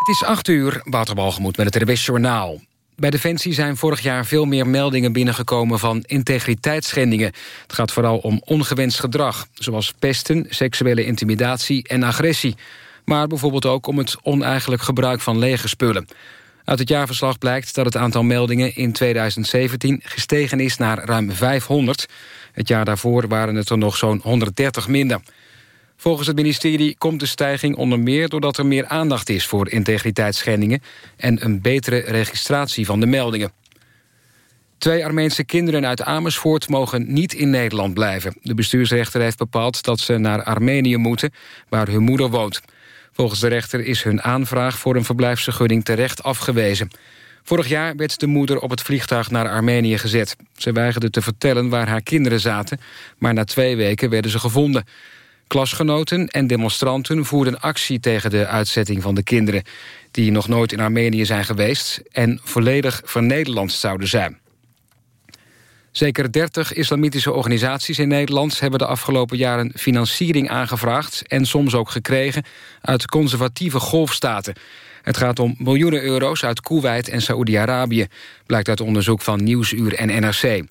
Het is 8 uur, Waterbalgemoed met het RWS Journaal. Bij Defensie zijn vorig jaar veel meer meldingen binnengekomen van integriteitsschendingen. Het gaat vooral om ongewenst gedrag, zoals pesten, seksuele intimidatie en agressie. Maar bijvoorbeeld ook om het oneigenlijk gebruik van lege spullen. Uit het jaarverslag blijkt dat het aantal meldingen in 2017 gestegen is naar ruim 500. Het jaar daarvoor waren het er nog zo'n 130 minder. Volgens het ministerie komt de stijging onder meer... doordat er meer aandacht is voor integriteitsschendingen... en een betere registratie van de meldingen. Twee Armeense kinderen uit Amersfoort mogen niet in Nederland blijven. De bestuursrechter heeft bepaald dat ze naar Armenië moeten... waar hun moeder woont. Volgens de rechter is hun aanvraag voor een verblijfsvergunning terecht afgewezen. Vorig jaar werd de moeder op het vliegtuig naar Armenië gezet. Ze weigerde te vertellen waar haar kinderen zaten... maar na twee weken werden ze gevonden... Klasgenoten en demonstranten voerden actie tegen de uitzetting van de kinderen... die nog nooit in Armenië zijn geweest en volledig vernederlandst zouden zijn. Zeker 30 islamitische organisaties in Nederland... hebben de afgelopen jaren financiering aangevraagd... en soms ook gekregen uit conservatieve golfstaten. Het gaat om miljoenen euro's uit Kuwait en Saoedi-Arabië... blijkt uit onderzoek van Nieuwsuur en NRC.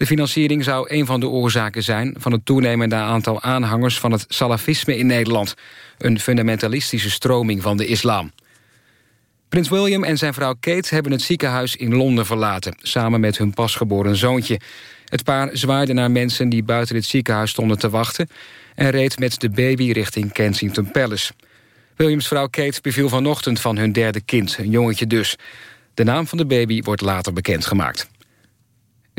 De financiering zou een van de oorzaken zijn... van het toenemende aantal aanhangers van het salafisme in Nederland. Een fundamentalistische stroming van de islam. Prins William en zijn vrouw Kate hebben het ziekenhuis in Londen verlaten... samen met hun pasgeboren zoontje. Het paar zwaaide naar mensen die buiten het ziekenhuis stonden te wachten... en reed met de baby richting Kensington Palace. Williams vrouw Kate beviel vanochtend van hun derde kind, een jongetje dus. De naam van de baby wordt later bekendgemaakt.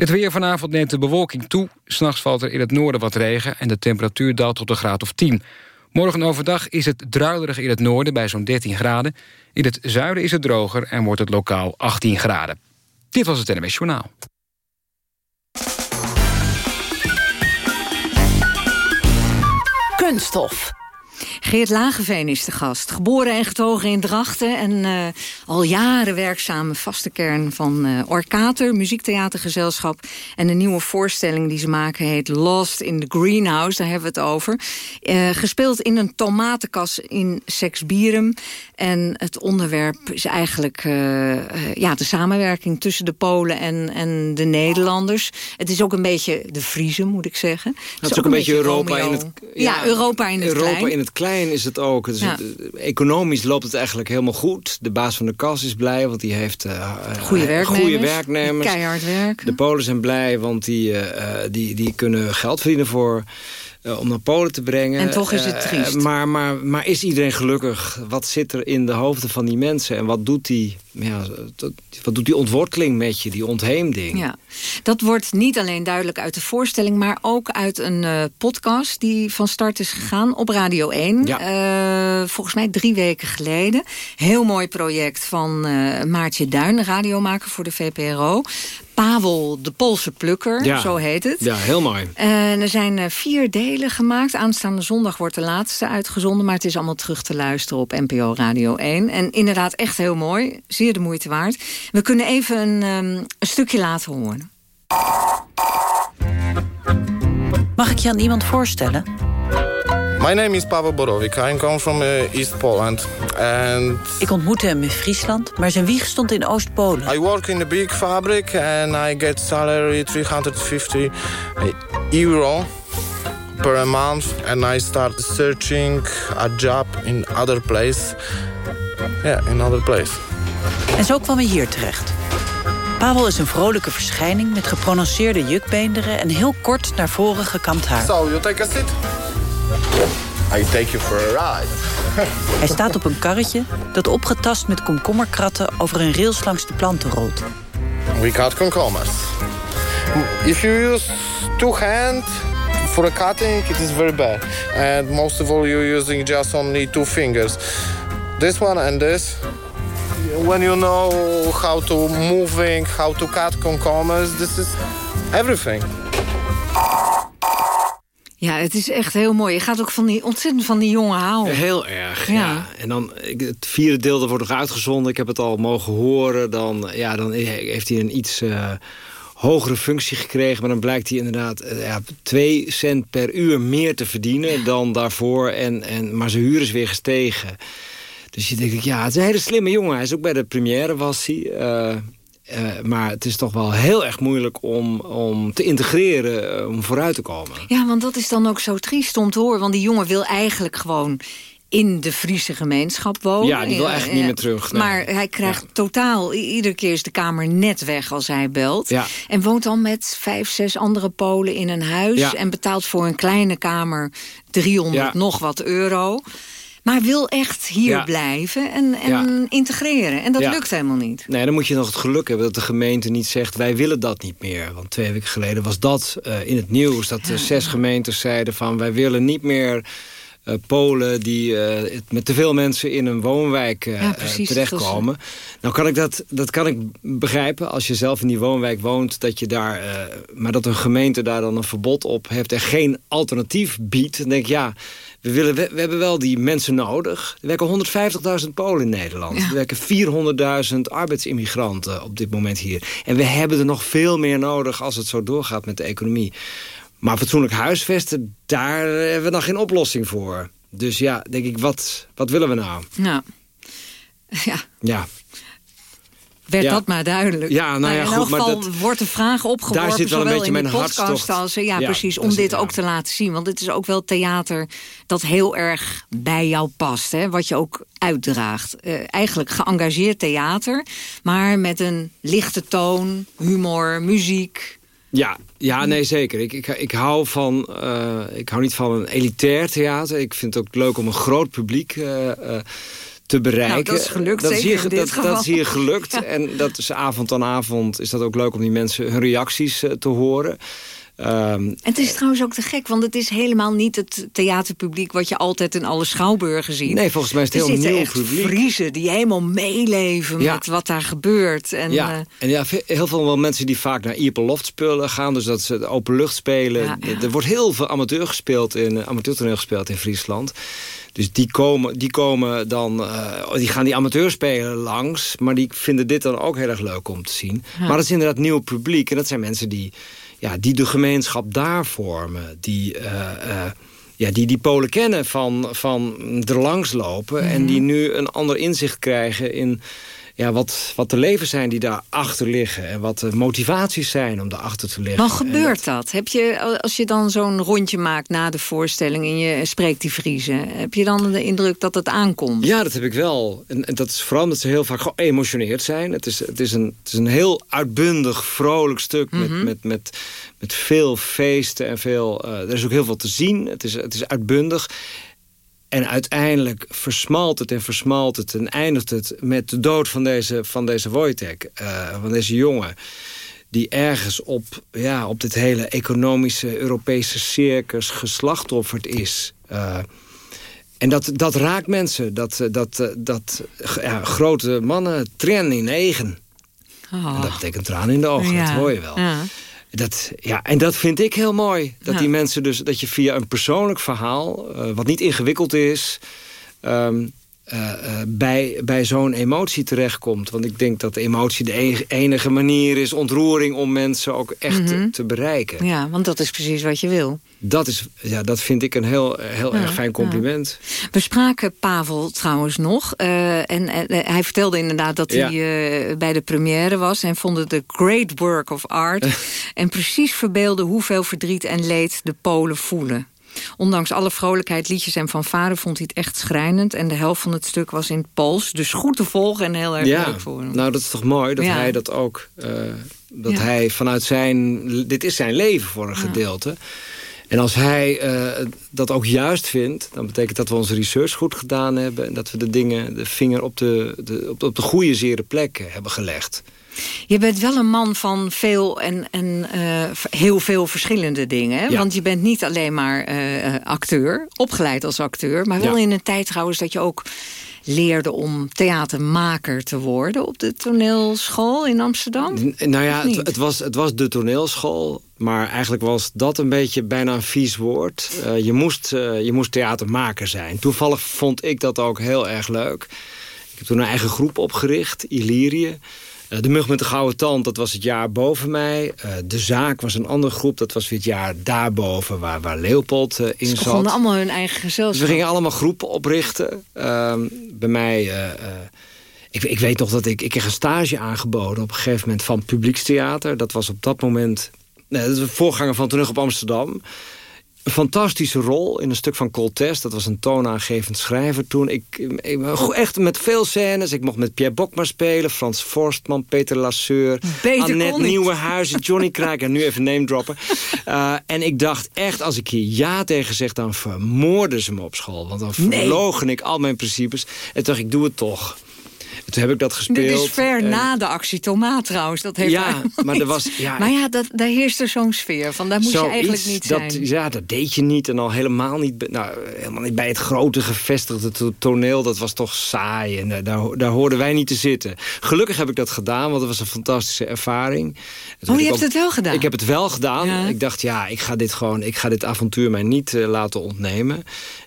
Het weer vanavond neemt de bewolking toe. S'nachts valt er in het noorden wat regen en de temperatuur daalt tot een graad of 10. Morgen overdag is het druilerig in het noorden bij zo'n 13 graden. In het zuiden is het droger en wordt het lokaal 18 graden. Dit was het NMS Journaal. Kunststof. Geert Lageveen is de gast. Geboren en getogen in Drachten. En uh, al jaren werkzame vaste kern van uh, Orkater, muziektheatergezelschap. En de nieuwe voorstelling die ze maken heet Lost in the Greenhouse. Daar hebben we het over. Uh, gespeeld in een tomatenkas in Sexbierum. En het onderwerp is eigenlijk ja, de samenwerking tussen de Polen en, en de Nederlanders. Het is ook een beetje de Friese, moet ik zeggen. Het is, ook, een beetje Europa in het... Ja, ja Europa in het Europa klein. in het klein is het ook. Dus Ja. economisch loopt het eigenlijk helemaal goed. De baas van de kas is blij, want die heeft eh, Goede werknemers. goede werknemers. Keihard werken. De Polen zijn blij, want die, die, die kunnen geld verdienen voor... eh, om naar Polen te brengen. En toch is het Eh, triest. maar, maar, maar is iedereen gelukkig? Wat zit er in de hoofden van die mensen? En wat doet die, ja, wat doet die ontworteling met je, die ontheemding? Ja, dat wordt niet alleen duidelijk uit de voorstelling... maar ook uit een eh, podcast die van start is gegaan op Radio 1. Ja. Volgens mij drie weken geleden. Heel mooi project van Maartje Duin, radiomaker voor de VPRO. Pavel, de Poolse plukker, Ja. zo heet het. Ja, heel mooi. En er zijn eh, vier delen gemaakt. Aanstaande zondag wordt de laatste uitgezonden. Maar het is allemaal terug te luisteren op NPO Radio 1. En inderdaad echt heel mooi. Zeer de moeite waard. We kunnen even een, ehm, een stukje laten horen. Mag ik je aan iemand voorstellen? My name is Pavel Borovic. I come from uh, East Poland. And Ik ontmoette hem in Friesland, maar zijn wieg stond in Oost-Polen. I work in a big fabric and I get salary 350 euro per month. And I start searching a job in other place. Yeah, in other place. En zo kwam hij hier terecht. Pavel is een vrolijke verschijning met geprononceerde jukbeenderen... en heel kort naar voren gekamd haar. So, you take a seat? I take you for a ride. Hij staat op een karretje dat opgetast met komkommerkratten... over een rails langs de planten rolt. We cut cucumbers. If you use two hands for a cutting, it is very bad. And most of all, you're using just only two fingers. This one and this. When you know how to moving, how to cut cucumbers, this is everything. Ja, het is echt heel mooi. Je gaat ook van die, ontzettend van die jongen houden. Heel erg, Ja. ja. En dan, het vierde deel dat wordt nog uitgezonden. Ik heb het al mogen horen. Dan, ja, dan heeft hij een iets eh, hogere functie gekregen. Maar dan blijkt hij inderdaad eh, ja, 2 cent per uur meer te verdienen dan daarvoor. En, en, maar zijn huur is weer gestegen. Dus je denkt, ja, het is een hele slimme jongen. Hij is ook bij de première was hij. Uh, uh, maar het is toch wel heel erg moeilijk om, om te integreren, uh, om vooruit te komen. Ja, want dat is dan ook zo triest om te horen. Want die jongen wil eigenlijk gewoon in de Friese gemeenschap wonen. Ja, die wil eigenlijk niet meer terug. Nee. Maar hij krijgt ja. totaal... Iedere keer is de kamer net weg als hij belt. Ja. En woont dan met vijf, zes andere Polen in een huis... Ja. en betaalt voor een kleine kamer 300 nog wat euro... Maar wil echt hier Ja. blijven en, en Ja. integreren. En dat Ja. lukt helemaal niet. Nee, dan moet je nog het geluk hebben dat de gemeente niet zegt... wij willen dat niet meer. Want twee weken geleden was dat eh, in het nieuws... dat de zes gemeentes zeiden van... wij willen niet meer eh, Polen die eh, met te veel mensen in een woonwijk eh, Ja, precies, terechtkomen. Nou kan ik dat, dat kan ik begrijpen als je zelf in die woonwijk woont... Dat je daar, maar dat een gemeente daar dan een verbod op heeft... en geen alternatief biedt. Dan denk ik, ja, we, willen, we, we hebben wel die mensen nodig. Er werken 150.000 Polen in Nederland. Ja. Er werken 400.000 arbeidsimmigranten op dit moment hier. En we hebben er nog veel meer nodig als het zo doorgaat met de economie. Maar fatsoenlijk huisvesten, daar hebben we nog geen oplossing voor. Dus ja, denk ik, wat, wat willen we nou? Nou, ja, Ja, werd Ja. dat maar duidelijk. Ja, nou ja, in goed, elk maar geval dat- wordt de vraag opgeworpen... Daar zit wel een zowel beetje in de mijn podcast hartstocht. als... Ja, Ja, precies, om dit het, ja. ook te laten zien. Want het is ook wel theater dat heel erg bij jou past. Hè? Wat je ook uitdraagt. Eh, eigenlijk geëngageerd theater... maar met een lichte toon, humor, muziek... ja, ja nee zeker. Ik, ik, ik, hou van, eh, ik hou niet van een elitair theater. Ik vind het ook leuk om een groot publiek eh, eh, te bereiken. Nou, dat is gelukt, dat zeker is hier, dat, geval. dat is hier gelukt. En dat is avond aan avond is dat ook leuk om die mensen hun reacties te horen. Ehm, En het is trouwens ook te gek, want het is helemaal niet het theaterpubliek... wat je altijd in alle schouwburgen ziet. nee, volgens mij is het er heel nieuw echt publiek. Friesen die helemaal meeleven Ja. met wat daar gebeurt. En, ja, eh, en ja, heel veel wel mensen die vaak naar Ierpeloft spullen gaan. Dus dat ze de open lucht spelen. Ja, ja. Er wordt heel veel amateur gespeeld in, eh, amateurtoneel gespeeld in Friesland. Dus die komen, die komen dan, eh, die gaan die amateurspelen langs. Maar die vinden dit dan ook heel erg leuk om te zien. Maar dat is inderdaad nieuw publiek. En dat zijn mensen die, ja, die de gemeenschap daar vormen. Die... eh, eh, ja, die die Polen kennen van, van er langs lopen... en die nu een ander inzicht krijgen in ja, wat, wat de levens zijn die daarachter liggen... en wat de motivaties zijn om daarachter te liggen. Maar En gebeurt dat? Heb je, als je dan zo'n rondje maakt na de voorstelling... en je spreekt die Friese, heb je dan de indruk dat het aankomt? Ja, dat heb ik wel. En, en dat is vooral omdat ze heel vaak geëmotioneerd zijn. Het is, het is, een, het is een heel uitbundig, vrolijk stuk met, met, met, met veel feesten en veel... eh, er is ook heel veel te zien. Het is, het is uitbundig. En uiteindelijk versmalt het en versmalt het en eindigt het met de dood van deze, van deze Wojtek, eh, van deze jongen. Die ergens op, ja, op dit hele economische Europese circus geslachtofferd is. Eh, en dat, dat raakt mensen. Dat, eh, dat, dat ja, grote mannen trainen in negen. Oh. En dat betekent tranen in de ogen, Ja. dat hoor je wel. Ja. Dat, ja, en dat vind ik heel mooi. Dat Ja. die mensen dus, dat je via een persoonlijk verhaal, eh, wat niet ingewikkeld is, ehm, eh, eh, bij, bij zo'n emotie terechtkomt. Want ik denk dat de emotie de enige, manier is, ontroering om mensen ook echt te, te bereiken. Mhm. ja, want dat is precies wat je wil. Dat, is, ja, dat vind ik een heel, heel Ja, erg fijn compliment. We spraken Pavel trouwens nog. eh, en hij vertelde inderdaad dat Ja. hij bij de première was... en vond het een great work of art. en precies verbeelde hoeveel verdriet en leed de Polen voelen. Ondanks alle vrolijkheid, liedjes en fanfare vond hij het echt schrijnend. En de helft van het stuk was in het Pools. Dus goed te volgen en heel erg Ja, leuk voor hem. nou dat is toch mooi dat Ja. hij dat ook... eh, dat Ja. hij vanuit zijn... Dit is zijn leven voor een gedeelte. En als hij eh, dat ook juist vindt... dan betekent dat we onze research goed gedaan hebben... en dat we de dingen, de vinger op de, de, op de, op de goede, zere plek hebben gelegd. Je bent wel een man van veel en, en eh, heel veel verschillende dingen. Hè? Ja. Want je bent niet alleen maar eh, acteur, opgeleid als acteur... maar wel Ja. in een tijd trouwens dat je ook leerde om theatermaker te worden... op de toneelschool in Amsterdam. N- Nou ja, het, het, was, het was de toneelschool. Maar eigenlijk was dat een beetje bijna een vies woord. Eh, je, moest, je moest theatermaker zijn. Toevallig vond ik dat ook heel erg leuk. Ik heb toen een eigen groep opgericht, Illyrië. De Mug met de Gouden Tand, dat was het jaar boven mij. de Zaak was een andere groep, dat was weer het jaar daarboven... waar, waar Leopold in zat. Ze begonnen allemaal hun eigen gezelschap. Dus we gingen allemaal groepen oprichten. Ehm, bij mij... Ik, ik, weet nog dat ik, ik kreeg een stage aangeboden op een gegeven moment van publiekstheater. Dat was op dat moment nee, dat is de voorganger van Terug op Amsterdam. Fantastische rol in een stuk van Coltest. Dat was een toonaangevend schrijver toen. Ik, ik, echt met veel scènes. Ik mocht met Pierre Bokma spelen, Frans Forstman, Peter Lasseur... Beter Annette Nieuwenhuizen, Johnny Kraak en nu even name droppen. Uh, en ik dacht echt, als ik hier ja tegen zeg... dan vermoorden ze me op school. Want dan verlogen ik al mijn principes. En dacht ik, doe het toch. Toen heb ik dat gespeeld. Dit is ver na de actie Tomaat trouwens. Dat heeft ja, maar er was... Ja, maar ja, dat, daar heerst er zo'n sfeer van. Daar moet je eigenlijk niet dat, zijn. Ja, dat deed je niet. En al helemaal niet, nou, helemaal niet bij het grote gevestigde toneel. Dat was toch saai. En eh, daar, daar hoorden wij niet te zitten. Gelukkig heb ik dat gedaan, want het was een fantastische ervaring. Oh, je hebt het wel gedaan? Ik heb het wel gedaan. Ik dacht, ja, ik ga dit gewoon... Ik ga dit avontuur mij niet uh, laten ontnemen.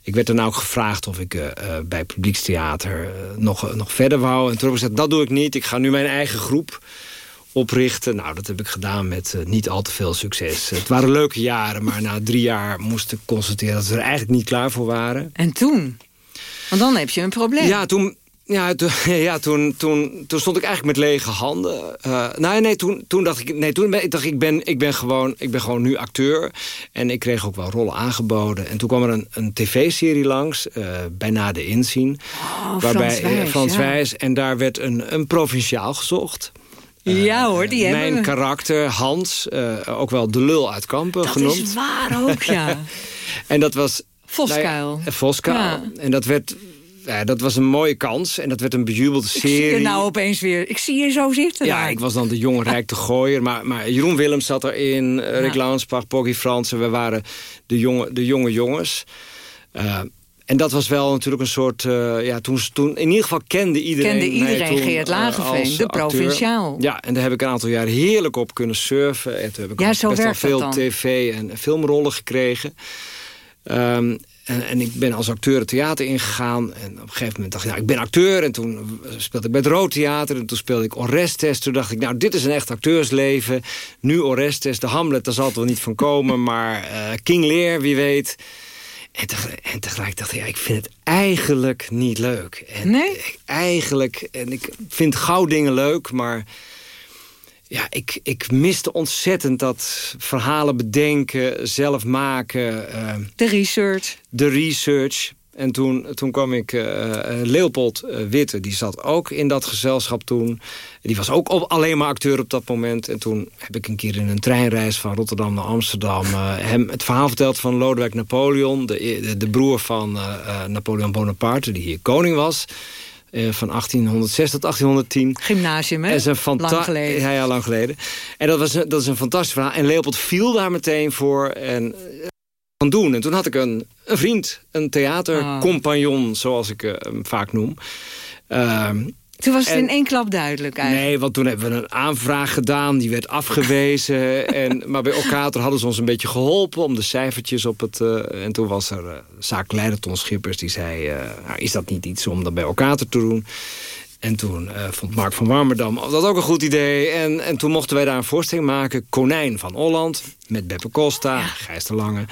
Ik werd dan ook gevraagd of ik uh, bij Publiekstheater nog, nog verder wou. En toen heb ik gezegd, dat doe ik niet. Ik ga nu mijn eigen groep oprichten. Nou, dat heb ik gedaan met uh, niet al te veel succes. Het waren leuke jaren, maar na drie jaar moest ik constateren... dat we er eigenlijk niet klaar voor waren. En toen? Want dan heb je een probleem. Ja, toen, ja, toen, ja toen, toen, toen stond ik eigenlijk met lege handen. Uh, nee, nee, toen, toen dacht ik, nee, toen ik dacht ik ben, ik ben gewoon, ik ben gewoon nu acteur en ik kreeg ook wel rollen aangeboden. En toen kwam er een, een tv-serie langs, uh, bijna de inzien, oh, waarbij Frans Wijs, ja. en daar werd een, een provinciaal gezocht. ja hoor, die Mijn hebben Mijn karakter, Hans, ook wel de lul uit Kampen dat genoemd. Dat is waar ook, ja. en dat was... Voskuil. Nou, Voskuil. Ja. En dat werd ja, dat was een mooie kans. En dat werd een bejubelde serie. Ik zie je nou opeens weer. Ik zie je zo zitten. Ja, ik was dan de jonge rijke gooier. Maar, maar Jeroen Willems zat erin. Uh, Rick ja. Launsbach, Poggy Fransen. We waren de jonge, de jonge jongens. Uh, en dat was wel natuurlijk een soort... Uh, ja, toen, toen, in ieder geval kende iedereen... Kende iedereen toen, Geert Lageveen, de provinciaal. Ja, en daar heb ik een aantal jaar heerlijk op kunnen surfen. En toen heb ik ja, zo best wel veel tv- en filmrollen gekregen. Um, en, en, ik ben als acteur het theater ingegaan. En op een gegeven moment dacht ik, nou, ik ben acteur. En toen speelde ik bij het Rood Theater. En toen speelde ik Orestes. Toen dacht ik, nou, dit is een echt acteursleven. Nu Orestes, de Hamlet, daar zal het wel niet van komen. Maar uh, King Lear, wie weet. En, tegelijk, en tegelijk dacht ik, ja, ik vind het eigenlijk niet leuk. En nee? Eigenlijk, en ik vind gauw dingen leuk, maar ja, ik, ik miste ontzettend dat verhalen bedenken, zelf maken. Uh, de research. De research. En toen, toen kwam ik, uh, Leopold uh, Witte, die zat ook in dat gezelschap toen. Die was ook op, alleen maar acteur op dat moment. En toen heb ik een keer in een treinreis van Rotterdam naar Amsterdam... hem het verhaal verteld van Lodewijk Napoleon... de, de, de broer van Napoleon Bonaparte, die hier koning was... Uh, van 1806 tot 1810. Gymnasium, hè? En een lang geleden. Ja, ja, lang geleden. En dat, was, dat is een fantastisch verhaal. En Leopold viel daar meteen voor en van doen. En toen had ik een, een vriend, een theatercompagnon, oh. zoals ik uh, hem vaak noem. Uh, toen was het en, in één klap duidelijk eigenlijk. Nee, want toen hebben we een aanvraag gedaan. Die werd afgewezen. en, maar bij Okater hadden ze ons een beetje geholpen... om de cijfertjes op het... Uh, en toen was er uh, zaakleider Ton Schippers die zei... Uh, nou, is dat niet iets om dat bij Okater te doen? En toen vond Mark van Warmerdam dat ook een goed idee. En, en toen mochten wij daar een voorstelling maken. Konijn van Holland. Met Beppe Costa, ja. Gijs de Lange.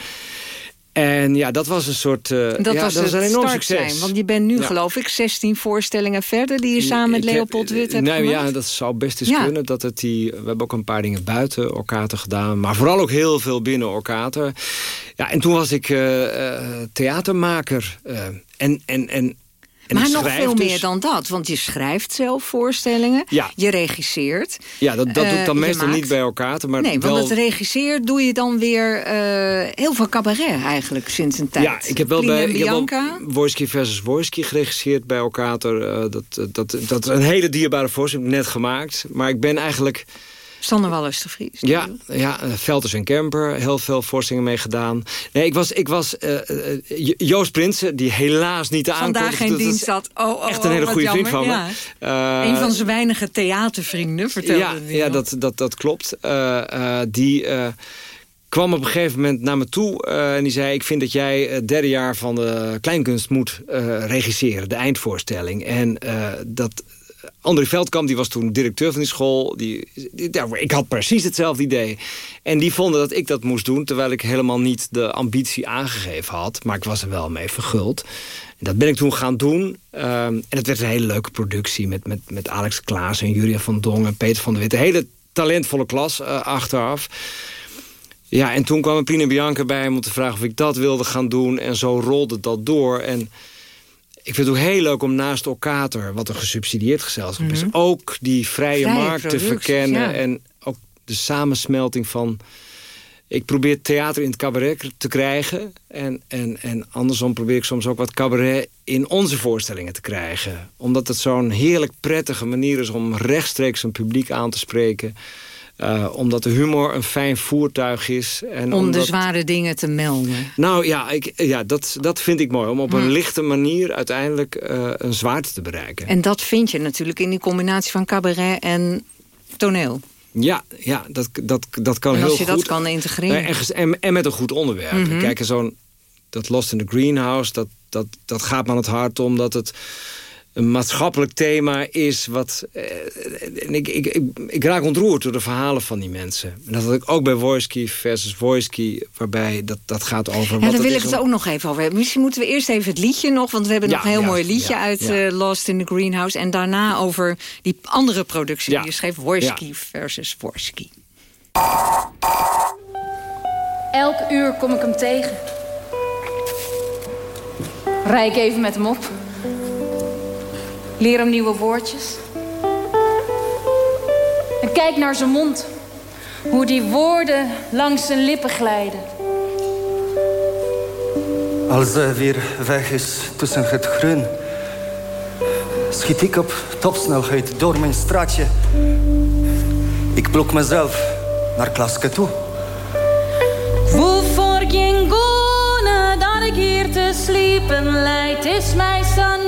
En ja, dat was een soort... Uh, dat ja, was, dat was een enorm succes. Zijn, want je bent nu, ja. geloof ik, 16 voorstellingen verder... die je samen met Leopold Wit hebt nee, gemaakt. Ja, dat zou best eens ja. kunnen. Dat het die, we hebben ook een paar dingen buiten Orkater gedaan. Maar vooral ook heel veel binnen Orkater. Ja, en toen was ik uh, uh, theatermaker. en, en, en en maar nog veel dus. meer dan dat, want je schrijft zelf voorstellingen, ja. je regisseert. Ja, dat, dat doe ik dan uh, meestal maakt... niet bij elkaar. Maar nee, wel... want het regisseren doe je dan weer uh, heel veel cabaret eigenlijk sinds een tijd. Ja, ik heb wel Plien bij Bianca. Wojski versus Wojski geregisseerd bij elkaar. Uh, dat, dat, dat is een hele dierbare voorstelling, net gemaakt. Maar ik ben eigenlijk... Sander Wallis de Vries. Ja, ja Velters en Kemper, heel veel voorstellingen mee gedaan. Nee, ik was, ik was uh, uh, Joost Prinsen, die helaas niet te Vandaag geen dienst had. Oh, oh, echt een hele oh, goede jammer. vriend van ja. me. Uh, een van zijn weinige theatervrienden, vertelde ja, Ja, nog. dat, dat, dat klopt. die kwam op een gegeven moment naar me toe uh, en die zei... ik vind dat jij het derde jaar van de kleinkunst moet uh, regisseren, de eindvoorstelling. En uh, dat André Veldkamp die was toen directeur van die school. Die, ja, ik had precies hetzelfde idee. En die vonden dat ik dat moest doen... terwijl ik helemaal niet de ambitie aangegeven had. Maar ik was er wel mee verguld. En dat ben ik toen gaan doen. Ehm, en het werd een hele leuke productie... met, met, met Alex Klaas en Julia van Dongen, Peter van der Witte. Hele talentvolle klas uh, achteraf. Ja, en toen kwam Pina Bianca bij om te vragen of ik dat wilde gaan doen. En zo rolde dat door. En ik vind het ook heel leuk om naast Okater, wat een gesubsidieerd gezelschap is... Mhm. ook die vrije, markt te verkennen. En ook de samensmelting van... Ik probeer theater in het cabaret te krijgen. En, en, en andersom probeer ik soms ook wat cabaret in onze voorstellingen te krijgen. Omdat het zo'n heerlijk prettige manier is om rechtstreeks een publiek aan te spreken... Uh, omdat de humor een fijn voertuig is. En om de zware dingen te melden. Nou ja, ik, ja dat, dat vind ik mooi. Om op een lichte manier uiteindelijk uh, een zwaarte te bereiken. En dat vind je natuurlijk in die combinatie van cabaret en toneel. Ja, ja dat, dat, dat kan heel goed. als je dat kan integreren. En, en, en met een goed onderwerp. Mm -hmm. Kijk, zo'n dat Lost in the Greenhouse, dat, dat, dat gaat me aan het hart om dat het een maatschappelijk thema is wat... Eh, ik, ik, ik, ik, raak ontroerd door de verhalen van die mensen. En dat had ik ook bij Wojski versus Wojski, waarbij dat, dat gaat over... Ja, daar wil ik het ook nog even over hebben. Misschien moeten we eerst even het liedje nog... want we hebben nog een heel mooi liedje uit uh, Lost in the Greenhouse... en daarna over die andere productie die je schreef... Wojski versus Wojski. Elk uur kom ik hem tegen. Rijk even met hem op... Leer hem nieuwe woordjes. En kijk naar zijn mond. Hoe die woorden langs zijn lippen glijden. Als hij weer weg is tussen het groen... schiet ik op topsnelheid door mijn straatje. Ik blok mezelf naar klasje toe. Voor geen dat ik hier te sliepen leid, is mij zo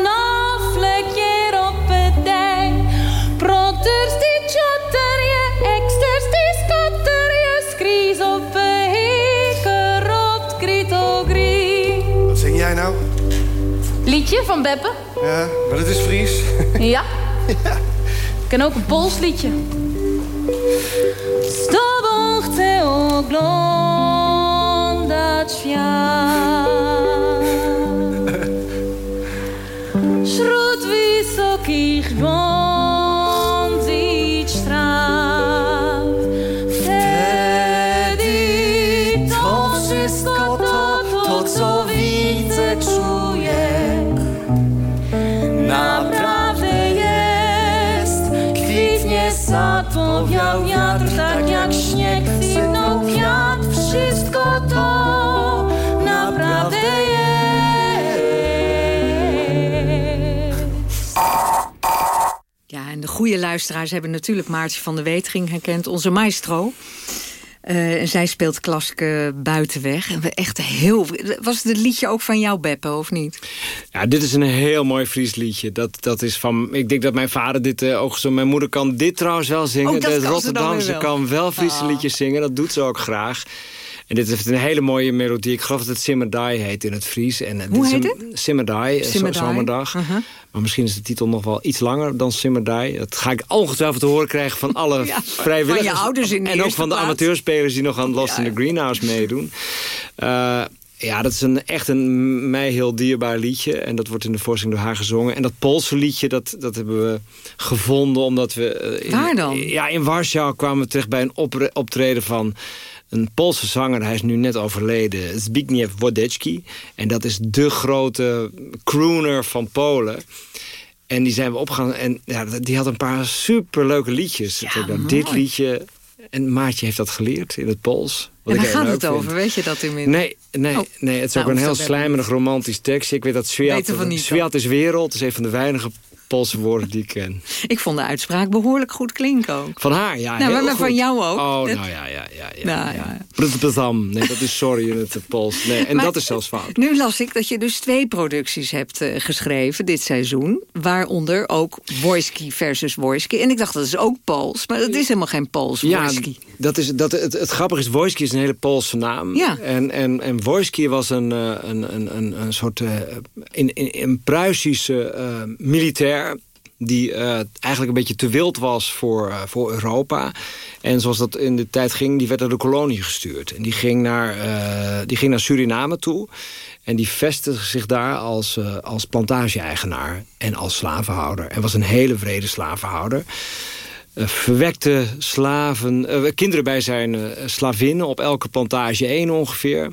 Liedje van Beppe? Ja, maar het is Fries. Ja? ja. Ik ken ook een Pools liedje. Stobochte oglądać świat luisteraars hebben natuurlijk Maartje van der Wetering herkend. Onze maestro. Uh, en zij speelt klassieke buitenweg. En we echt heel. Was het liedje ook van jou, Beppe, of niet? Ja, dit is een heel mooi Fries liedje. Dat, dat is van. Ik denk dat mijn vader dit uh, ook zo. Mijn moeder kan dit trouwens wel zingen. Oh, de Rotterdamse kan wel Friese Oh. liedjes zingen. Dat doet ze ook graag. En dit heeft een hele mooie melodie. Ik geloof dat het Simmerdai heet in het Fries. En, eh, Hoe dit is heet een- Simmerdai, eh, Simmerdai. zomerdag. Uh-huh. Maar misschien is de titel nog wel iets langer dan Simmerdai. Dat ga ik ongetwijfeld te horen krijgen van alle Ja, vrijwilligers. van je ouders in de En ook van de amateurspelers die nog aan Lost in the Greenhouse meedoen. Eh, ja, dat is een, echt een mij heel dierbaar liedje. En dat wordt in de voorstelling door haar gezongen. En dat Poolse liedje, dat, dat hebben we gevonden omdat we... in- Waar dan? Ja, in Warschau kwamen we terecht bij een optreden van een Poolse zanger. Hij is nu net overleden, Zbigniew Wodecki. En dat is de grote crooner van Polen. En die zijn we opgegaan. En ja, die had een paar superleuke liedjes. Nou, dit liedje... En Maartje heeft dat geleerd in het Pools. En heel gaat het vind. over? Weet je dat inmiddels? Nee, nee, Oh. nee, het is Nou, ook een hoeft heel slijmerig romantisch tekstje. Ik weet dat Sviat is wereld. Is een van de weinige Poolse woorden die ik ken. Ik vond de uitspraak behoorlijk goed klinken ook. Van haar, ja, Nou, maar van jou ook. Oh, Dat- nou ja, ja, ja. ja, Nou, ja. ja. Nee, dat is sorry in het Pools. Nee, en Maar- dat is zelfs fout. Nu las ik dat je dus twee producties hebt eh, geschreven dit seizoen. Waaronder ook Wojski versus Wojski. En ik dacht, dat is ook Pools. Maar dat is helemaal geen Pools, Ja, Wojski. dat is, dat, het, het grappige is, Wojski is een hele Poolse naam. Ja. En, en, en Wojski was een, eh, een, een, een, een soort... eh, in, in, een Pruisische militair... die eigenlijk een beetje te wild was voor, voor Europa. En zoals dat in de tijd ging, die werd naar de kolonie gestuurd. En die ging naar, die ging naar Suriname toe. En die vestigde zich daar als, als plantage-eigenaar en als slavenhouder. En was een hele vrede slavenhouder. Verwekte slaven, kinderen bij zijn slavinnen op elke plantage één ongeveer.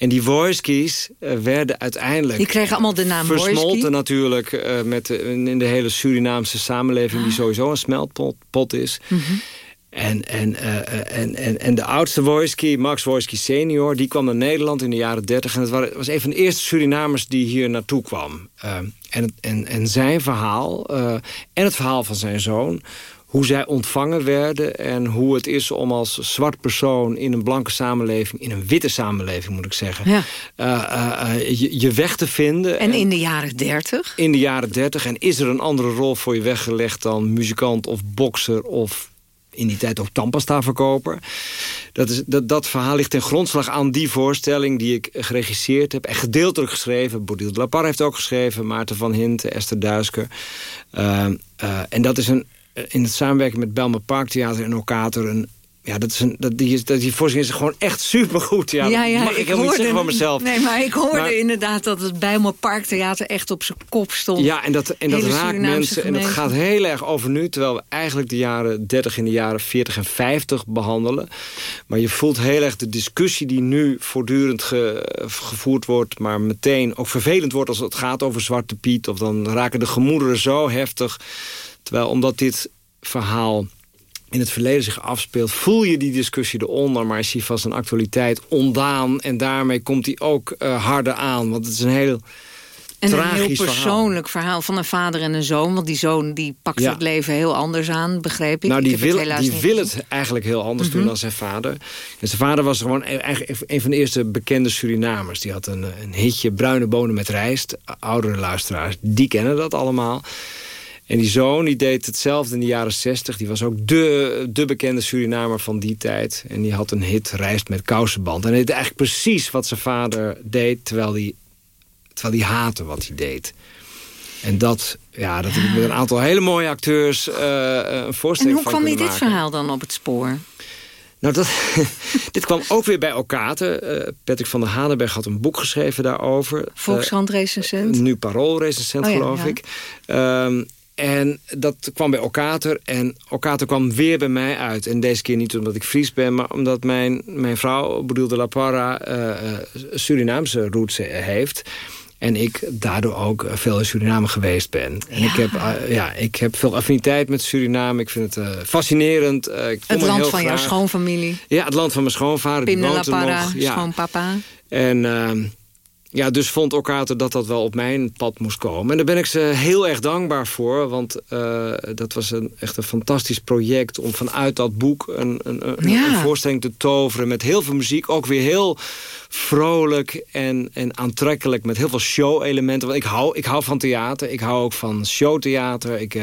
En die Wojski's werden uiteindelijk... Die kregen allemaal de naam Versmolten natuurlijk met in de hele Surinaamse samenleving... die ah. sowieso een smeltpot is. Mm -hmm. En, en, en, en, en de oudste Wojski, Max Wojski senior... die kwam naar Nederland in de jaren 30. En het was een van de eerste Surinamers die hier naartoe kwam. en, en, en zijn verhaal en het verhaal van zijn zoon hoe zij ontvangen werden... en hoe het is om als zwart persoon in een blanke samenleving... in een witte samenleving, moet ik zeggen... Ja. Uh, uh, je, je, weg te vinden. En in de jaren dertig? In de jaren dertig. En is er een andere rol voor je weggelegd dan muzikant of bokser... of in die tijd ook tandpasta-verkoper. Dat, is, dat, dat verhaal ligt ten grondslag aan die voorstelling... die ik geregisseerd heb en gedeeltelijk geschreven. Bodil de La Parra heeft ook geschreven. Maarten van Hinten, Esther Duisker. en dat is een eh, in het samenwerken met Belmer Parktheater en Okater... Een, ja, dat is een, dat, die, dat, die voorziening is gewoon echt supergoed. Ja, ja, ja mag ik, ik helemaal niet zeggen van mezelf. Nee, maar ik hoorde inderdaad dat het Bijlmer Parktheater echt op zijn kop stond. Ja, en dat, en dat raakt mensen. En dat gaat heel erg over nu. Terwijl we eigenlijk de jaren 30 in de jaren 40 en 50 behandelen. Maar je voelt heel erg de discussie die nu voortdurend gevoerd wordt. Maar meteen ook vervelend wordt als het gaat over Zwarte Piet. Of dan raken de gemoederen zo heftig Terwijl omdat dit verhaal in het verleden zich afspeelt... voel je die discussie eronder, maar is hij vast een actualiteit ontdaan. En daarmee komt hij ook uh, harder aan. Want het is een heel en een heel persoonlijk verhaal. van een vader en een zoon. Want die zoon die pakt het leven heel anders aan, begreep ik. Nou, die, ik wil, het, die wil het eigenlijk heel anders doen mhm. dan zijn vader. En zijn vader was gewoon e- eigenlijk een van de eerste bekende Surinamers. Die had een, een hitje bruine bonen met rijst. Oudere luisteraars, die kennen dat allemaal. En die zoon die deed hetzelfde in de jaren 60. Die was ook de, de bekende Surinamer van die tijd. En die had een hit, Reist met kousenband. En hij deed eigenlijk precies wat zijn vader deed... terwijl hij, terwijl hij haatte wat hij deed. En dat, ja, dat heb ik met een aantal hele mooie acteurs uh, een voorstelling En hoe kwam je dit verhaal dan op het spoor? Nou, dat, dit kwam ook weer bij Okate. Uh, Patrick van der Hanenberg had een boek geschreven daarover. Volkskrant recensent. Uh, nu Parool recensent, oh, geloof ik. Um, en dat kwam bij Okater. En Okater kwam weer bij mij uit. En deze keer niet omdat ik Fries ben... maar omdat mijn, mijn vrouw, Bodil de la Parra... Uh, Surinaamse roots heeft... En ik daardoor ook veel in Suriname geweest ben. En ik, heb, uh, ja, ik heb veel affiniteit met Suriname. Ik vind het uh, fascinerend. Uh, ik het land van jouw schoonfamilie. Ja, het land van mijn schoonvader. Pim de la Parra, ja. schoonpapa. En ehm, ja, dus vond Okater dat dat wel op mijn pad moest komen. En daar ben ik ze heel erg dankbaar voor. Want uh, dat was een, echt een fantastisch project... om vanuit dat boek een, een, een, een, voorstelling te toveren... met heel veel muziek. Ook weer heel vrolijk en, en aantrekkelijk... met heel veel show-elementen. Want ik hou, ik hou van theater. Ik hou ook van showtheater. Ik... Uh,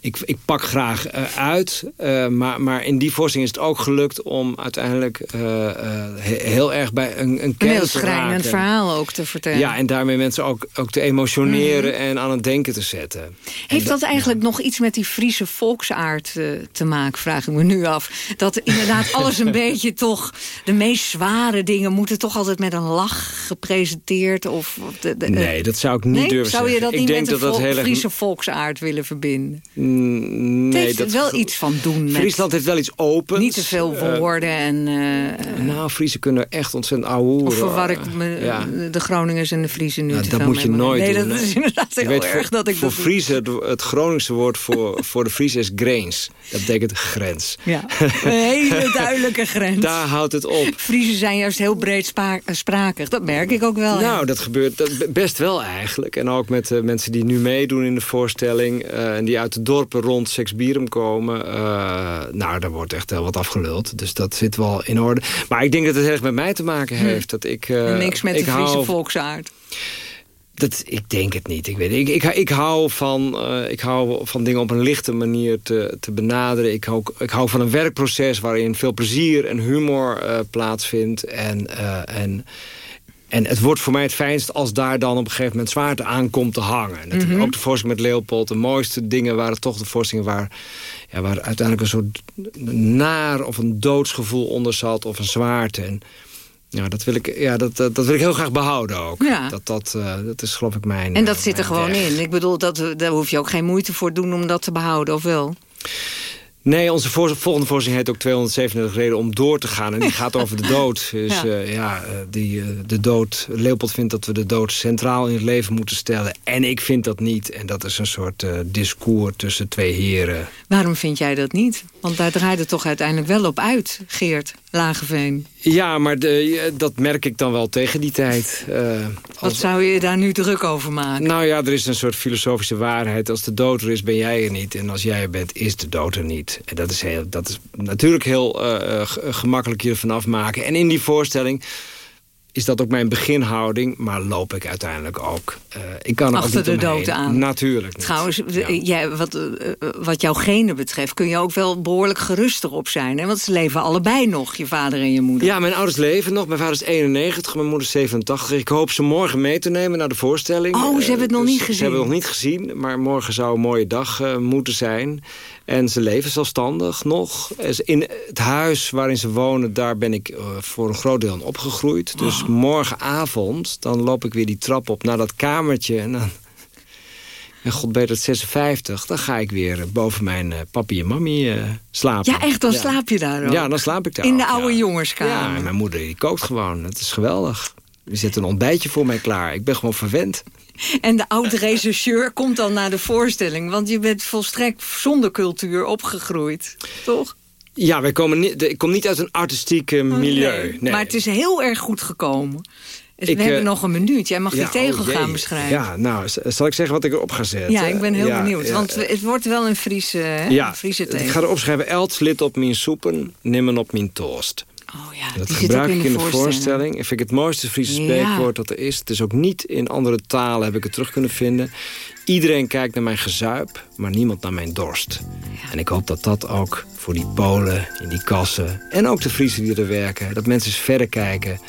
ik, ik pak graag uh, uit. Uh, maar, maar in die voorstelling is het ook gelukt om uiteindelijk uh, heel erg bij een, een kern Een heel schrijnend verhaal ook te vertellen. Ja, en daarmee mensen ook, ook te emotioneren mm. en aan het denken te zetten. Heeft dat, dat, eigenlijk nog iets met die Friese volksaard te maken, vraag ik me nu af. Dat inderdaad alles een beetje toch, de meest zware dingen moeten toch altijd met een lach gepresenteerd? Of de, de, nee, dat zou ik niet nee? durven zou zeggen. Zou je dat niet met de vol Friese volksaard willen verbinden? Mm, nee, dat wel iets van doen. Met Friesland heeft wel iets opens. Niet te veel eh, woorden. en, uh, nou, Friesen kunnen echt ontzettend ouwe. Of verwar ik me, ja. de Groningers en de Friesen nu nou, Dat moet je nooit nee, doen. dat is inderdaad heel erg voor, dat ik Voor dat het Groningse woord voor, voor de Fries is grains. Dat betekent grens. Ja, een hele duidelijke grens. Daar houdt het op. Friesen zijn juist heel breed sprakig. Dat merk ik ook wel. Nou, dat gebeurt dat best wel eigenlijk. En ook met uh, mensen die nu meedoen in de voorstelling... En die uit de dorpen rond Sexbierum komen. Uh, nou, daar wordt echt heel wat afgeluld. Dus dat zit wel in orde. Maar ik denk dat het erg met mij te maken hm. heeft. Dat ik, uh, Niks met de Friese hou... volksaard. Dat, ik denk het niet. Ik, weet, ik, ik, ik, hou van, uh, ik hou van dingen op een lichte manier te, te benaderen. Ik hou, ik hou van een werkproces waarin veel plezier en humor uh, plaatsvindt. En, uh, en En het wordt voor mij het fijnst als daar dan op een gegeven moment zwaarte aan komt te hangen. Mm -hmm. Ook de voorstelling met Leopold. De mooiste dingen waren toch de voorstellingen waar, ja, waar uiteindelijk een soort naar of een doodsgevoel onder zat. Of een zwaarte. En ja, dat wil ik, ja, dat, dat, dat wil ik heel graag behouden ook. Ja. Dat, dat, uh, dat is geloof ik mijn En dat uh, zit er gewoon weg. in. Ik bedoel, dat, daar hoef je ook geen moeite voor te doen om dat te behouden, of wel? Nee, onze voor, volgende voorstelling heet ook 237 reden om door te gaan. En die gaat over de dood. Dus Ja. ja uh, die, uh, de dood. Leopold vindt dat we de dood centraal in het leven moeten stellen. En ik vind dat niet. En dat is een soort uh, discours tussen twee heren. Waarom vind jij dat niet? Want daar draait het toch uiteindelijk wel op uit, Geert Lageveen. Ja, maar de, dat merk ik dan wel tegen die tijd. Uh, Wat zou je daar nu druk over maken? Nou ja, er is een soort filosofische waarheid. Als de dood er is, ben jij er niet. En als jij er bent, is de dood er niet. En dat is, heel, dat is natuurlijk heel uh, gemakkelijk hier vanaf maken. En in die voorstelling is dat ook mijn beginhouding. Maar loop ik uiteindelijk ook. Uh, ik kan er Achter ook de niet dood omheen. aan. Natuurlijk niet. Trouwens, ja. jij, wat, uh, wat jouw genen betreft... kun je ook wel behoorlijk gerust erop zijn. Hè? Want ze leven allebei nog, je vader en je moeder. Ja, mijn ouders leven nog. Mijn vader is 91, mijn moeder is 87. Ik hoop ze morgen mee te nemen naar de voorstelling. Oh, ze hebben het nog dus niet gezien? Ze hebben het nog niet gezien, maar morgen zou een mooie dag moeten zijn. En ze leven zelfstandig nog. In het huis waarin ze wonen, daar ben ik uh, voor een groot deel aan opgegroeid. Dus Oh. morgenavond, dan loop ik weer die trap op naar dat kamertje. En dan, en god weet het, 56, dan ga ik weer boven mijn uh, papi en mami uh, slapen. Ja, echt, dan ja. slaap je daar ook? Ja, dan slaap ik daar In ook, de oude ja. jongenskamer? Ja, en mijn moeder die kookt gewoon. Het is geweldig. Zit een ontbijtje voor mij klaar. Ik ben gewoon verwend. En de oud-rechercheur komt dan naar de voorstelling. Want je bent volstrekt zonder cultuur opgegroeid, toch? Ja, wij komen niet, ik kom niet uit een artistiek uh, milieu. Oh, nee. Nee. Maar het is heel erg goed gekomen. Dus ik, we uh, hebben nog een minuut. Jij mag ja, die tegel oh, gaan beschrijven. Ja, nou, zal ik zeggen wat ik erop ga zetten? Ja, ik ben heel ja, benieuwd. Ja, want het wordt wel een Friese, ja, Friese tegel. Ik ga erop schrijven, elt lid op mijn soepen, nimmen op mijn toast. Oh ja, dat gebruik ik in de, voorstelling. voorstelling. Ik vind het mooiste Friese spreekwoord dat er is. Het is ook niet in andere talen heb ik het terug kunnen vinden. Iedereen kijkt naar mijn gezuip, maar niemand naar mijn dorst. Ja. En ik hoop dat dat ook voor die Polen in die kassen... en ook de Friesen die er werken, dat mensen eens verder kijken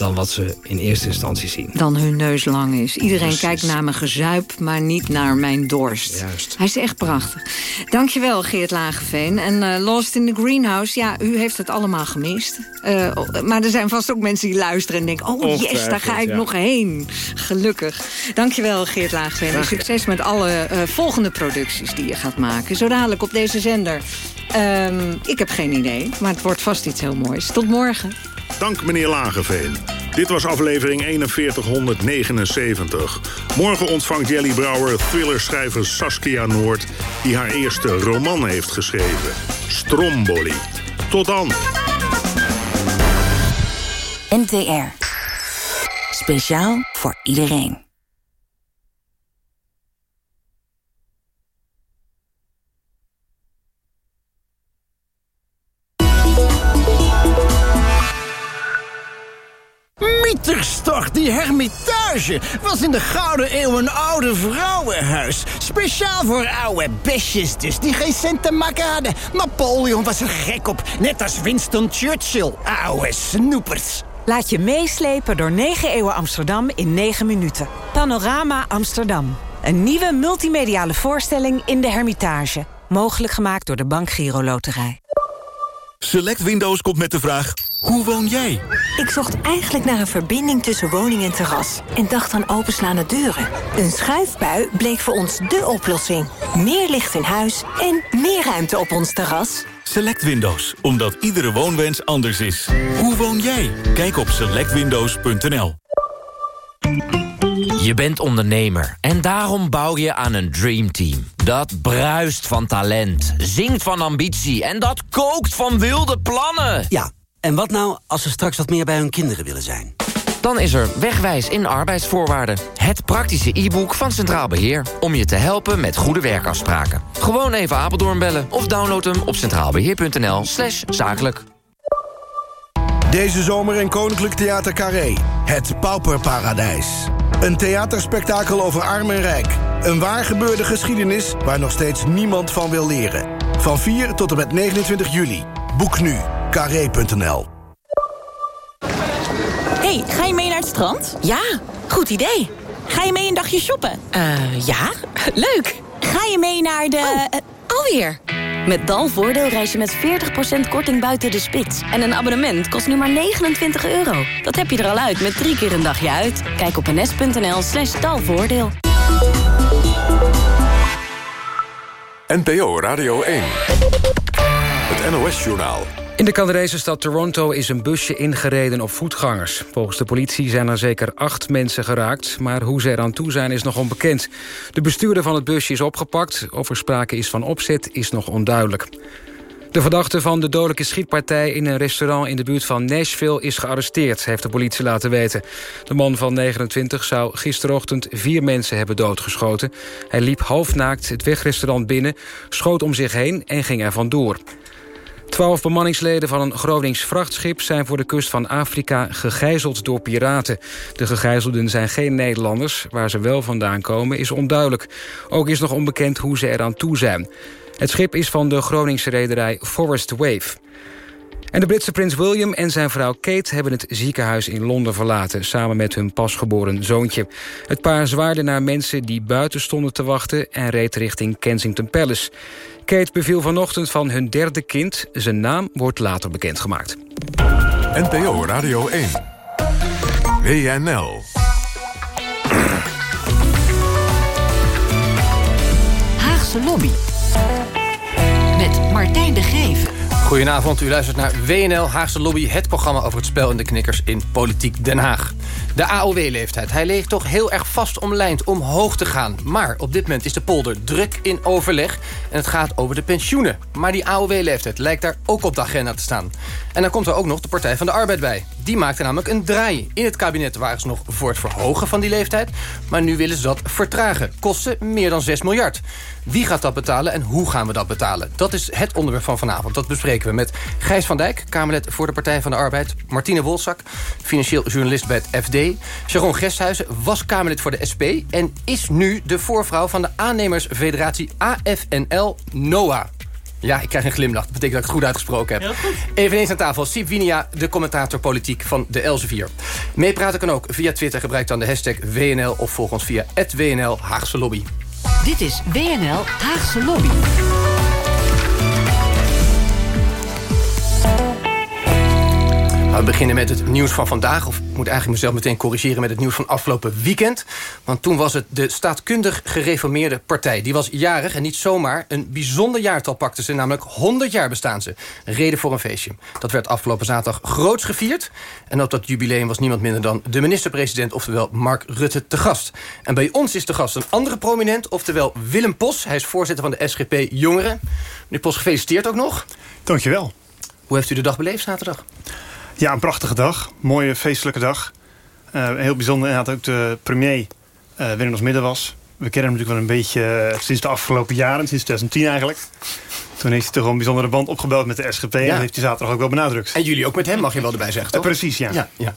dan wat ze in eerste instantie zien. Dan hun neus lang is. Iedereen Precies. kijkt naar mijn gezuip, maar niet naar mijn dorst. Juist. Hij is echt prachtig. Dankjewel, Geert Lageveen. En uh, Lost in the Greenhouse, ja, u heeft het allemaal gemist. Uh, maar er zijn vast ook mensen die luisteren en denken... oh yes, daar ga ik ja. nog heen. Gelukkig. Dankjewel, Geert Lageveen. En succes met alle uh, volgende producties die je gaat maken. Zo dadelijk op deze zender. Um, ik heb geen idee, maar het wordt vast iets heel moois. Tot morgen. Dank meneer Lageveen. Dit was aflevering 4179. Morgen ontvangt Jelly Brouwer thrillerschrijver Saskia Noord... die haar eerste roman heeft geschreven. Stromboli. Tot dan. NTR. Speciaal voor iedereen. Toch, die hermitage was in de Gouden Eeuw een oude vrouwenhuis. Speciaal voor oude besjes dus, die geen cent te maken hadden. Napoleon was er gek op, net als Winston Churchill. Oude snoepers. Laat je meeslepen door 9 eeuwen Amsterdam in 9 minuten. Panorama Amsterdam. Een nieuwe multimediale voorstelling in de Hermitage. Mogelijk gemaakt door de Bank Giro Loterij. Select Windows komt met de vraag, hoe woon jij? Ik zocht eigenlijk naar een verbinding tussen woning en terras. En dacht aan openslaande deuren. Een schuifbui bleek voor ons dé oplossing. Meer licht in huis en meer ruimte op ons terras. Select Windows, omdat iedere woonwens anders is. Hoe woon jij? Kijk op selectwindows.nl Je bent ondernemer en daarom bouw je aan een dreamteam. Dat bruist van talent, zingt van ambitie en dat kookt van wilde plannen. Ja, en wat nou als ze straks wat meer bij hun kinderen willen zijn? Dan is er Wegwijs in arbeidsvoorwaarden. Het praktische e-book van Centraal Beheer. Om je te helpen met goede werkafspraken. Gewoon even Apeldoorn bellen of download hem op centraalbeheer.nl slash zakelijk. Deze zomer in Koninklijk Theater Carré. Het Pauperparadijs. Een theaterspektakel over arm en rijk. Een waar gebeurde geschiedenis waar nog steeds niemand van wil leren. Van 4 tot en met 29 juli. Boek nu. Carré.nl hey, ga je mee naar het strand? Ja, goed idee. Ga je mee een dagje shoppen? Eh, ja, leuk. Ga je mee naar de... Oh, alweer. Met Dalvoordeel reis je met 40% korting buiten de spits. En een abonnement kost nu maar 29 euro. Dat heb je er al uit met drie keer een dagje uit. Kijk op ns.nl slash dalvoordeel. NPO Radio 1. Het NOS-journaal. In de Canadese stad Toronto is een busje ingereden op voetgangers. Volgens de politie zijn er zeker acht mensen geraakt... maar hoe ze eraan toe zijn is nog onbekend. De bestuurder van het busje is opgepakt. Of er sprake is van opzet is nog onduidelijk. De verdachte van de dodelijke schietpartij in een restaurant in de buurt van Nashville is gearresteerd, heeft de politie laten weten. De man van 29 zou gisterochtend vier mensen hebben doodgeschoten. Hij liep halfnaakt het wegrestaurant binnen, schoot om zich heen en ging er vandoor. Twaalf bemanningsleden van een Gronings vrachtschip... zijn voor de kust van Afrika gegijzeld door piraten. De gegijzelden zijn geen Nederlanders. Waar ze wel vandaan komen is onduidelijk. Ook is nog onbekend hoe ze eraan toe zijn. Het schip is van de Groningse rederij Forest Wave. En de Britse prins William en zijn vrouw Kate hebben het ziekenhuis in Londen verlaten... samen met hun pasgeboren zoontje. Het paar zwaarde naar mensen die buiten stonden te wachten... en reed richting Kensington Palace. Kate beviel vanochtend van hun derde kind. Zijn naam wordt later bekendgemaakt. NPO Radio 1. WNL. Haagse Lobby. Met Martijn de Geven. Goedenavond, u luistert naar WNL Haagse Lobby... het programma over het spel en de knikkers in Politiek Den Haag. De AOW-leeftijd. Hij leegt toch heel erg vast omlijnd omhoog te gaan. Maar op dit moment is de polder druk in overleg... en het gaat over de pensioenen. Maar die AOW-leeftijd lijkt daar ook op de agenda te staan. En dan komt er ook nog de Partij van de Arbeid bij. Die maakte namelijk een draai. In het kabinet waren ze nog voor het verhogen van die leeftijd... maar nu willen ze dat vertragen. Kosten meer dan 6 miljard. Wie gaat dat betalen en hoe gaan we dat betalen? Dat is het onderwerp van vanavond. Dat bespreken we met Gijs van Dijk, Kamerlid voor de Partij van de Arbeid... Martine Wolzak, financieel journalist bij het FD... Sharon Gesthuizen was Kamerlid voor de SP... en is nu de voorvrouw van de aannemersfederatie AFNL NOA. Ja, ik krijg een glimlach. Dat betekent dat ik het goed uitgesproken heb. Heel goed. Eveneens aan tafel Siep Winia, de commentator politiek van de Elsevier. Meepraten kan ook via Twitter. Gebruik dan de hashtag WNL of volg ons via WNL Haagse Lobby. Dit is WNL Haagse Lobby. We beginnen met het nieuws van vandaag. Of ik moet eigenlijk mezelf meteen corrigeren met het nieuws van afgelopen weekend. Want toen was het de staatkundig gereformeerde partij. Die was jarig en niet zomaar een bijzonder jaartal pakte ze. Namelijk 100 jaar bestaan ze. Reden voor een feestje. Dat werd afgelopen zaterdag groots gevierd. En op dat jubileum was niemand minder dan de minister-president... oftewel Mark Rutte te gast. En bij ons is de gast een andere prominent, oftewel Willem Pos. Hij is voorzitter van de SGP Jongeren. Meneer Pos, gefeliciteerd ook nog. Dankjewel. Hoe heeft u de dag beleefd zaterdag? Ja, een prachtige dag. Mooie feestelijke dag. Uh, heel bijzonder inderdaad ook de premier uh, weer ons midden was. We kennen hem natuurlijk wel een beetje uh, sinds de afgelopen jaren, sinds 2010 eigenlijk. Toen heeft hij toch een bijzondere band opgebeld met de SGP. Ja. En dat heeft hij zaterdag ook wel benadrukt. En jullie ook met hem, mag je wel erbij zeggen, toch? precies, ja. ja, ja.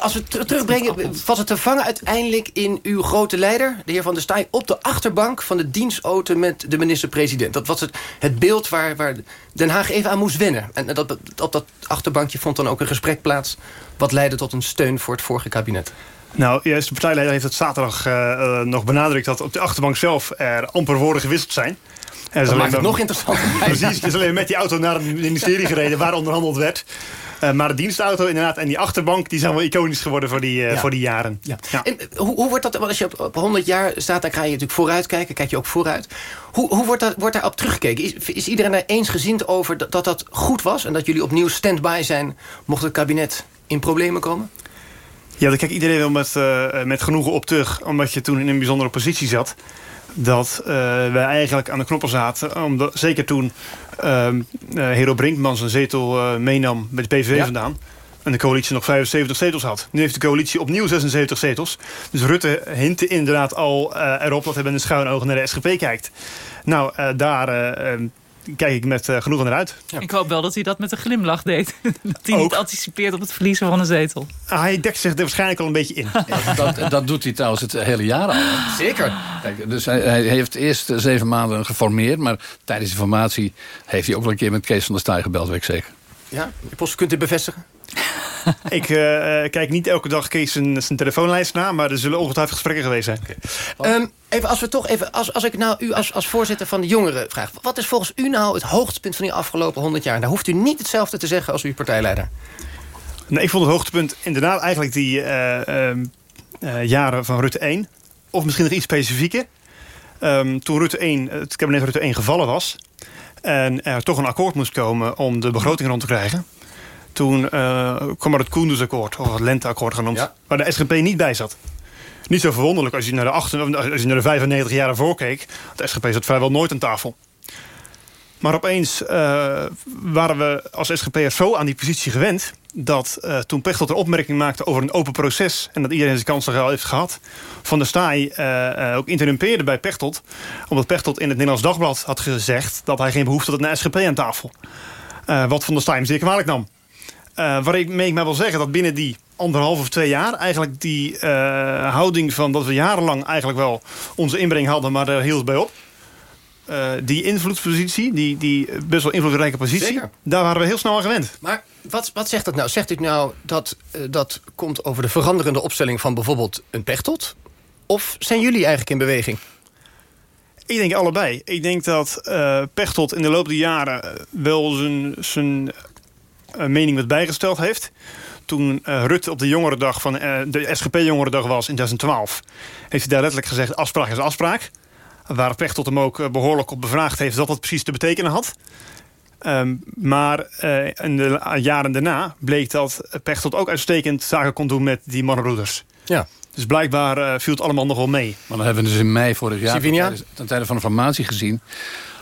als we terugbrengen, was het te vangen uiteindelijk in uw grote leider... de heer Van der Staaij, op de achterbank van de dienstauto met de minister-president. Dat was het, het beeld waar, waar Den Haag even aan moest wennen. En dat, op dat achterbankje vond dan ook een gesprek plaats... wat leidde tot een steun voor het vorige kabinet. Nou, juist de partijleider heeft het zaterdag uh, nog benadrukt... dat op de achterbank zelf er amper woorden gewisseld zijn. En dat maakt het nog interessanter. Precies, het is alleen met die auto naar het ministerie gereden... waar onderhandeld werd. Uh, maar de dienstauto inderdaad en die achterbank... die zijn wel iconisch geworden voor die, uh, ja. voor die jaren. Ja. ja. En hoe, hoe wordt dat, als je op, op 100 jaar staat... dan ga je natuurlijk vooruit kijken, kijk je ook vooruit. Hoe, hoe wordt, dat, wordt daarop teruggekeken? Is, is iedereen daar eensgezind over dat, dat dat goed was... en dat jullie opnieuw stand-by zijn... mocht het kabinet in problemen komen? Ja, daar kijkt iedereen wel met, uh, met genoegen op terug... omdat je toen in een bijzondere positie zat dat uh, wij eigenlijk aan de knoppen zaten. Omdat, zeker toen uh, Hero Brinkman zijn zetel meenam met de PVV ja. vandaan. En de coalitie nog 75 zetels had. Nu heeft de coalitie opnieuw 76 zetels. Dus Rutte hintte inderdaad al erop dat hij met een schuin oog naar de SGP kijkt. Nou, daar kijk ik met uh, genoegen naar uit. Ja. Ik hoop wel dat hij dat met een glimlach deed. dat hij Ook. niet anticipeert op het verliezen van een zetel. Ah, hij dekt zich er waarschijnlijk al een beetje in. dat, dat, doet hij trouwens het hele jaar al. Zeker. Kijk, dus hij, hij, heeft eerst zeven maanden geformeerd... maar tijdens de formatie heeft hij ook wel een keer met Kees van der Staaij gebeld, weet ik zeker. Ja, Post, kunt u bevestigen? ik eh, eh, kijk niet elke dag Kees zijn, zijn telefoonlijst na... maar er zullen ongetwijfeld gesprekken geweest zijn. Ehm, even als we toch even, als, als ik nou u als, als voorzitter van de jongeren vraag... wat is volgens u nou het hoogtepunt van die afgelopen 100 jaar? Daar hoeft u niet hetzelfde te zeggen als uw partijleider. Nou, ik vond het hoogtepunt inderdaad eigenlijk die eh, ehm, eh, jaren van Rutte 1. Of misschien nog iets specifieker. Ehm, toen Rutte 1, het kabinet Rutte 1 gevallen was... en er toch een akkoord moest komen om de begroting rond te krijgen... toen eh, kwam er het Koendersakkoord, of het Lenteakkoord genoemd... waar de SGP niet bij zat. Niet zo verwonderlijk als je naar de, 8, als je naar de 95 jaren voorkeek. De SGP zat vrijwel nooit aan tafel. Maar opeens eh, waren we als SGP'ers zo aan die positie gewend... dat uh, toen Pechtold een opmerking maakte over een open proces... en dat iedereen zijn kans heeft gehad... Van der Staaij uh, ook interrumpeerde bij Pechtold... omdat Pechtold in het Nederlands Dagblad had gezegd... dat hij geen behoefte had naar SGP aan tafel. wat Van der Staaij zeer kwalijk nam. waarmee ik mij wil zeggen dat binnen die anderhalf of twee jaar... eigenlijk die houding van dat we jarenlang eigenlijk wel onze inbreng hadden... maar daar hield het bij op uh, die invloedspositie, die, die best wel invloedrijke positie... Zeker. daar waren we heel snel aan gewend. Maar wat, wat zegt dat nou? Zegt u nou dat uh, dat komt over de veranderende opstelling... van bijvoorbeeld een Pechtold? Of zijn jullie eigenlijk in beweging? Ik denk allebei. Ik denk dat uh, Pechtold in de loop der jaren wel zijn, zijn mening wat bijgesteld heeft. Toen Rutte op de jongerendag van de SGP-jongerendag was in 2012... heeft hij daar letterlijk gezegd, afspraak is afspraak waar Pechtold hem ook behoorlijk op bevraagd heeft... wat dat precies te betekenen had. Um, maar uh, in de jaren daarna bleek dat Pechtold ook uitstekend zaken kon doen met die mannenbroeders. Ja. Dus blijkbaar uh, viel het allemaal nog wel mee. Maar dan hebben we dus in mei vorig jaar, ten tijde van de formatie gezien...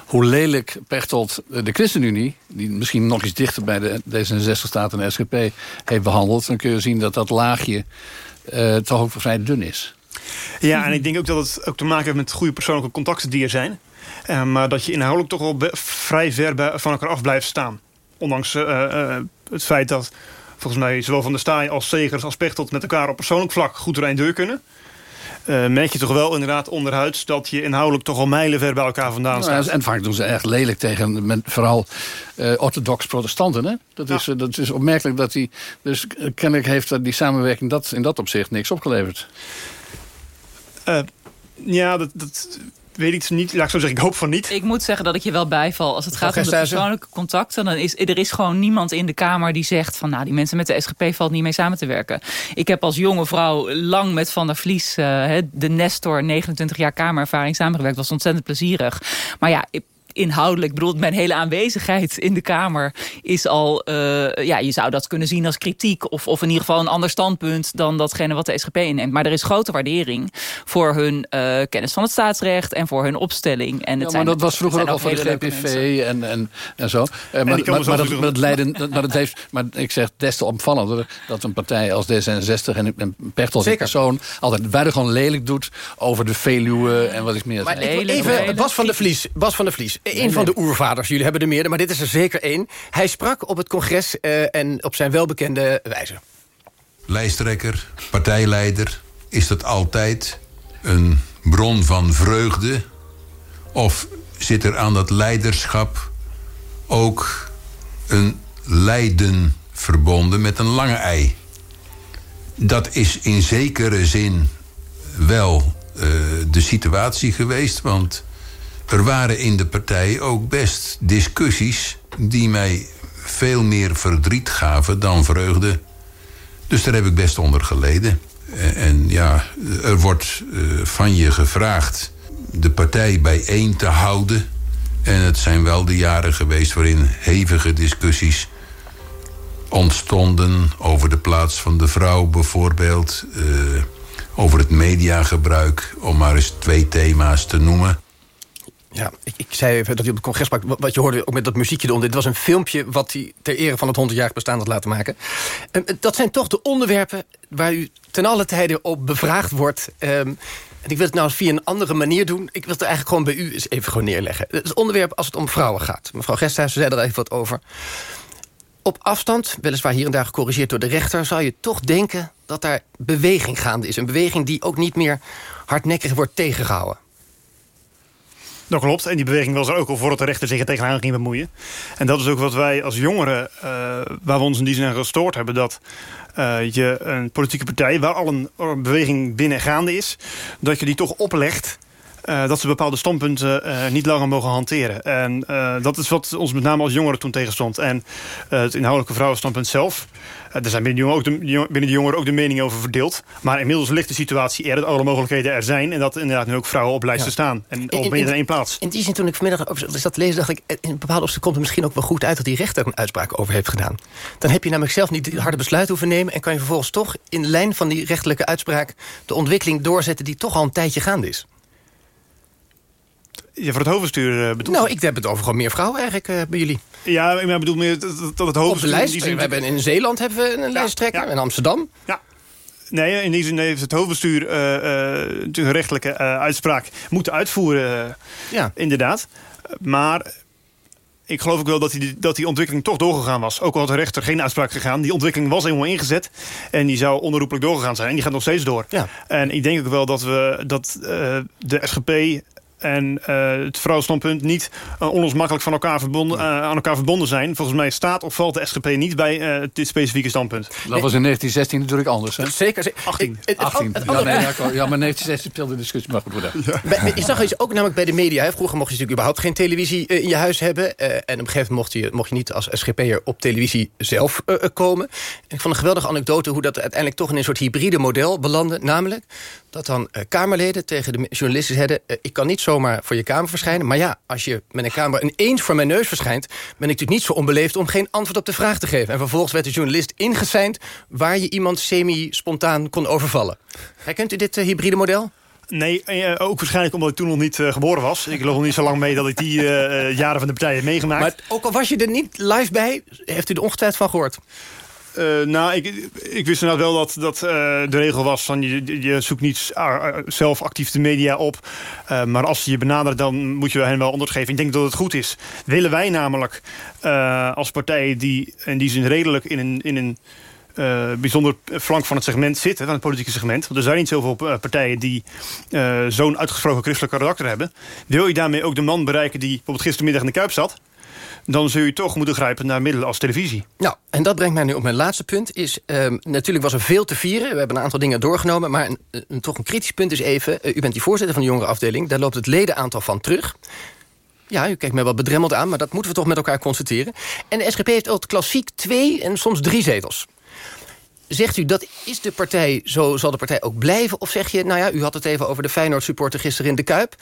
hoe lelijk Pechtold de ChristenUnie... die misschien nog iets dichter bij de D66 staat en de SGP heeft behandeld... dan kun je zien dat dat laagje uh, toch ook vrij dun is. Ja, en ik denk ook dat het ook te maken heeft met goede persoonlijke contacten die er zijn. Uh, maar dat je inhoudelijk toch wel vrij ver bij, van elkaar af blijft staan. Ondanks uh, uh, het feit dat volgens mij zowel Van der Staaij als Segers als Pechtold... met elkaar op persoonlijk vlak goed erin deur kunnen. merk je toch wel inderdaad onderhuids... dat je inhoudelijk toch al mijlen ver bij elkaar vandaan nou, staat. en vaak doen ze echt lelijk tegen met, vooral orthodox protestanten. Hè? Dat, is, dat is opmerkelijk dat die... Dus kennelijk heeft die samenwerking dat, in dat opzicht niks opgeleverd. Uh, ja, dat, dat weet ik niet. Laat ik zo zeggen, ik hoop van niet. Ik moet zeggen dat ik je wel bijval. Als het gaat om de persoonlijke contacten... dan is er is gewoon niemand in de Kamer die zegt... van nou, die mensen met de SGP valt niet mee samen te werken. Ik heb als jonge vrouw lang met Van der Vlies... Uh, de Nestor, 29 jaar Kamerervaring samengewerkt. was ontzettend plezierig. Maar ja... Ik, inhoudelijk, bedoel, mijn hele aanwezigheid in de Kamer is al, uh, ja, je zou dat kunnen zien als kritiek of, of in ieder geval een ander standpunt dan datgene wat de SGP inneemt. Maar er is grote waardering voor hun uh, kennis van het staatsrecht en voor hun opstelling. En het ja, maar zijn, dat was vroeger ook al voor de GPV en, en, en zo. Uh, maar, maar, maar, maar, dat, leiden, maar, dat heeft, maar ik zeg des te opvallender dat een partij als D66 en, en Pechtold als persoon altijd buitengewoon lelijk doet over de Veluwe en wat ik meer. Maar ik even Bas van der Vlies. Bas van der Vlies. Een van de oervaders, jullie hebben er meerdere, maar dit is er zeker één. Hij sprak op het congres uh, en op zijn welbekende wijze. Lijsttrekker, partijleider, is dat altijd een bron van vreugde? Of zit er aan dat leiderschap ook een lijden verbonden met een lange ei? Dat is in zekere zin wel uh, de situatie geweest, want er waren in de partij ook best discussies... die mij veel meer verdriet gaven dan vreugde. Dus daar heb ik best onder geleden. En ja, er wordt van je gevraagd de partij bijeen te houden. En het zijn wel de jaren geweest waarin hevige discussies ontstonden... over de plaats van de vrouw bijvoorbeeld... Uh, over het mediagebruik, om maar eens twee thema's te noemen... Ja, ik, ik, zei even dat hij op het congres sprak. Wat je hoorde ook met dat muziekje eronder. Dit was een filmpje wat hij ter ere van het 100-jarig bestaan had laten maken. En, dat zijn toch de onderwerpen waar u ten alle tijde op bevraagd wordt. Um, en ik wil het nou via een andere manier doen. Ik wil het eigenlijk gewoon bij u eens even gewoon neerleggen. Het onderwerp als het om vrouwen gaat. Mevrouw Gesthuis zei er even wat over. Op afstand, weliswaar hier en daar gecorrigeerd door de rechter... zou je toch denken dat daar beweging gaande is. Een beweging die ook niet meer hardnekkig wordt tegengehouden. Dat klopt. En die beweging was er ook al voordat de rechter zich er tegenaan ging bemoeien. En dat is ook wat wij als jongeren, uh, waar we ons in die zin aan gestoord hebben... dat uh, je een politieke partij, waar al een, een beweging binnen gaande is... dat je die toch oplegt uh, dat ze bepaalde standpunten uh, niet langer mogen hanteren. En uh, dat is wat ons met name als jongeren toen tegenstond. En het inhoudelijke vrouwenstandpunt zelf... er zijn binnen de, ook de, binnen de jongeren ook de meningen over verdeeld. Maar inmiddels ligt de situatie er dat alle mogelijkheden er zijn... en dat inderdaad nu ook vrouwen op lijsten ja. staan. En op dan één plaats. In die zin, toen ik vanmiddag zat te lezen... dacht ik, in een bepaalde opzicht komt het misschien ook wel goed uit... dat die rechter een uitspraak over heeft gedaan. Dan heb je namelijk zelf niet harde besluit hoeven nemen... en kan je vervolgens toch in de lijn van die rechterlijke uitspraak... de ontwikkeling doorzetten die toch al een tijdje gaande is. Ja, voor het hoofdbestuur uh, bedoel Nou, ik heb het over gewoon meer vrouwen eigenlijk uh, bij jullie. Ja, ik bedoel meer dat, het hoofdbestuur... Op de lijst. Die zin... We hebben in Zeeland hebben we een ja, lijsttrekker. Ja. In Amsterdam. Ja. Nee, in die zin heeft het hoofdbestuur uh, uh, een rechtelijke uitspraak moeten uitvoeren. ja. Inderdaad. Maar ik geloof ook wel dat die, dat die ontwikkeling toch doorgegaan was. Ook al had de rechter geen uitspraak gegaan. Die ontwikkeling was helemaal ingezet. En die zou onherroepelijk doorgegaan zijn. En die gaat nog steeds door. Ja. En ik denk ook wel dat, we, dat de SGP en uh, het vrouwenstandpunt niet uh, onlosmakkelijk van elkaar verbonden, uh, aan elkaar verbonden zijn. Volgens mij staat of valt de SGP niet bij dit specifieke standpunt. Dat was in 1916 natuurlijk anders, hè? Zeker. 18. 18. Ja, nee, ja, maar 1916 speelde de discussie maar goed worden. Ja. Je zag iets ook namelijk bij de media. Hè. Vroeger mocht je natuurlijk überhaupt geen televisie in je huis hebben. en op een gegeven moment mocht je, mocht je niet als SGP'er op televisie zelf komen. En ik vond een geweldige anekdote hoe dat uiteindelijk toch in een soort hybride model belandde. Namelijk dat dan Kamerleden tegen de journalisten zeiden... ik kan niet zomaar voor je kamer verschijnen. Maar ja, als je met een camera ineens voor mijn neus verschijnt... ben ik natuurlijk niet zo onbeleefd om geen antwoord op de vraag te geven. En vervolgens werd de journalist ingeseind... waar je iemand semi-spontaan kon overvallen. Herkent u dit uh, hybride model? Nee, ook waarschijnlijk omdat ik toen nog niet geboren was. Ik loop nog niet zo lang mee dat ik die jaren van de partij heb meegemaakt. Maar ook al was je er niet live bij, heeft u er ongetwijfeld van gehoord? Uh, nou, ik, ik wist inderdaad wel dat, dat uh, de regel was... van je, je zoekt niet zelf actief de media op. Maar als je je benadert, dan moet je hen wel antwoord geven. Ik denk dat het goed is. Willen wij namelijk als partij die in die zin redelijk in een... In een bijzonder flank van het segment zitten, van het politieke segment. Want er zijn niet zoveel partijen die zo'n uitgesproken christelijk karakter hebben. Wil je daarmee ook de man bereiken die bijvoorbeeld gistermiddag in de Kuip zat dan zul je toch moeten grijpen naar middelen als televisie. Nou, en dat brengt mij nu op mijn laatste punt. Is, um, natuurlijk was er veel te vieren. We hebben een aantal dingen doorgenomen. Maar een, een, toch een kritisch punt is even... Uh, u bent die voorzitter van de jongerenafdeling. Daar loopt het ledenaantal van terug. Ja, u kijkt mij wel bedremmeld aan, maar dat moeten we toch met elkaar constateren. En de SGP heeft ook klassiek twee en soms drie zetels. Zegt u, dat is de partij, zo zal de partij ook blijven? Of zeg je, nou ja, u had het even over de Feyenoord-supporter gisteren in de Kuip...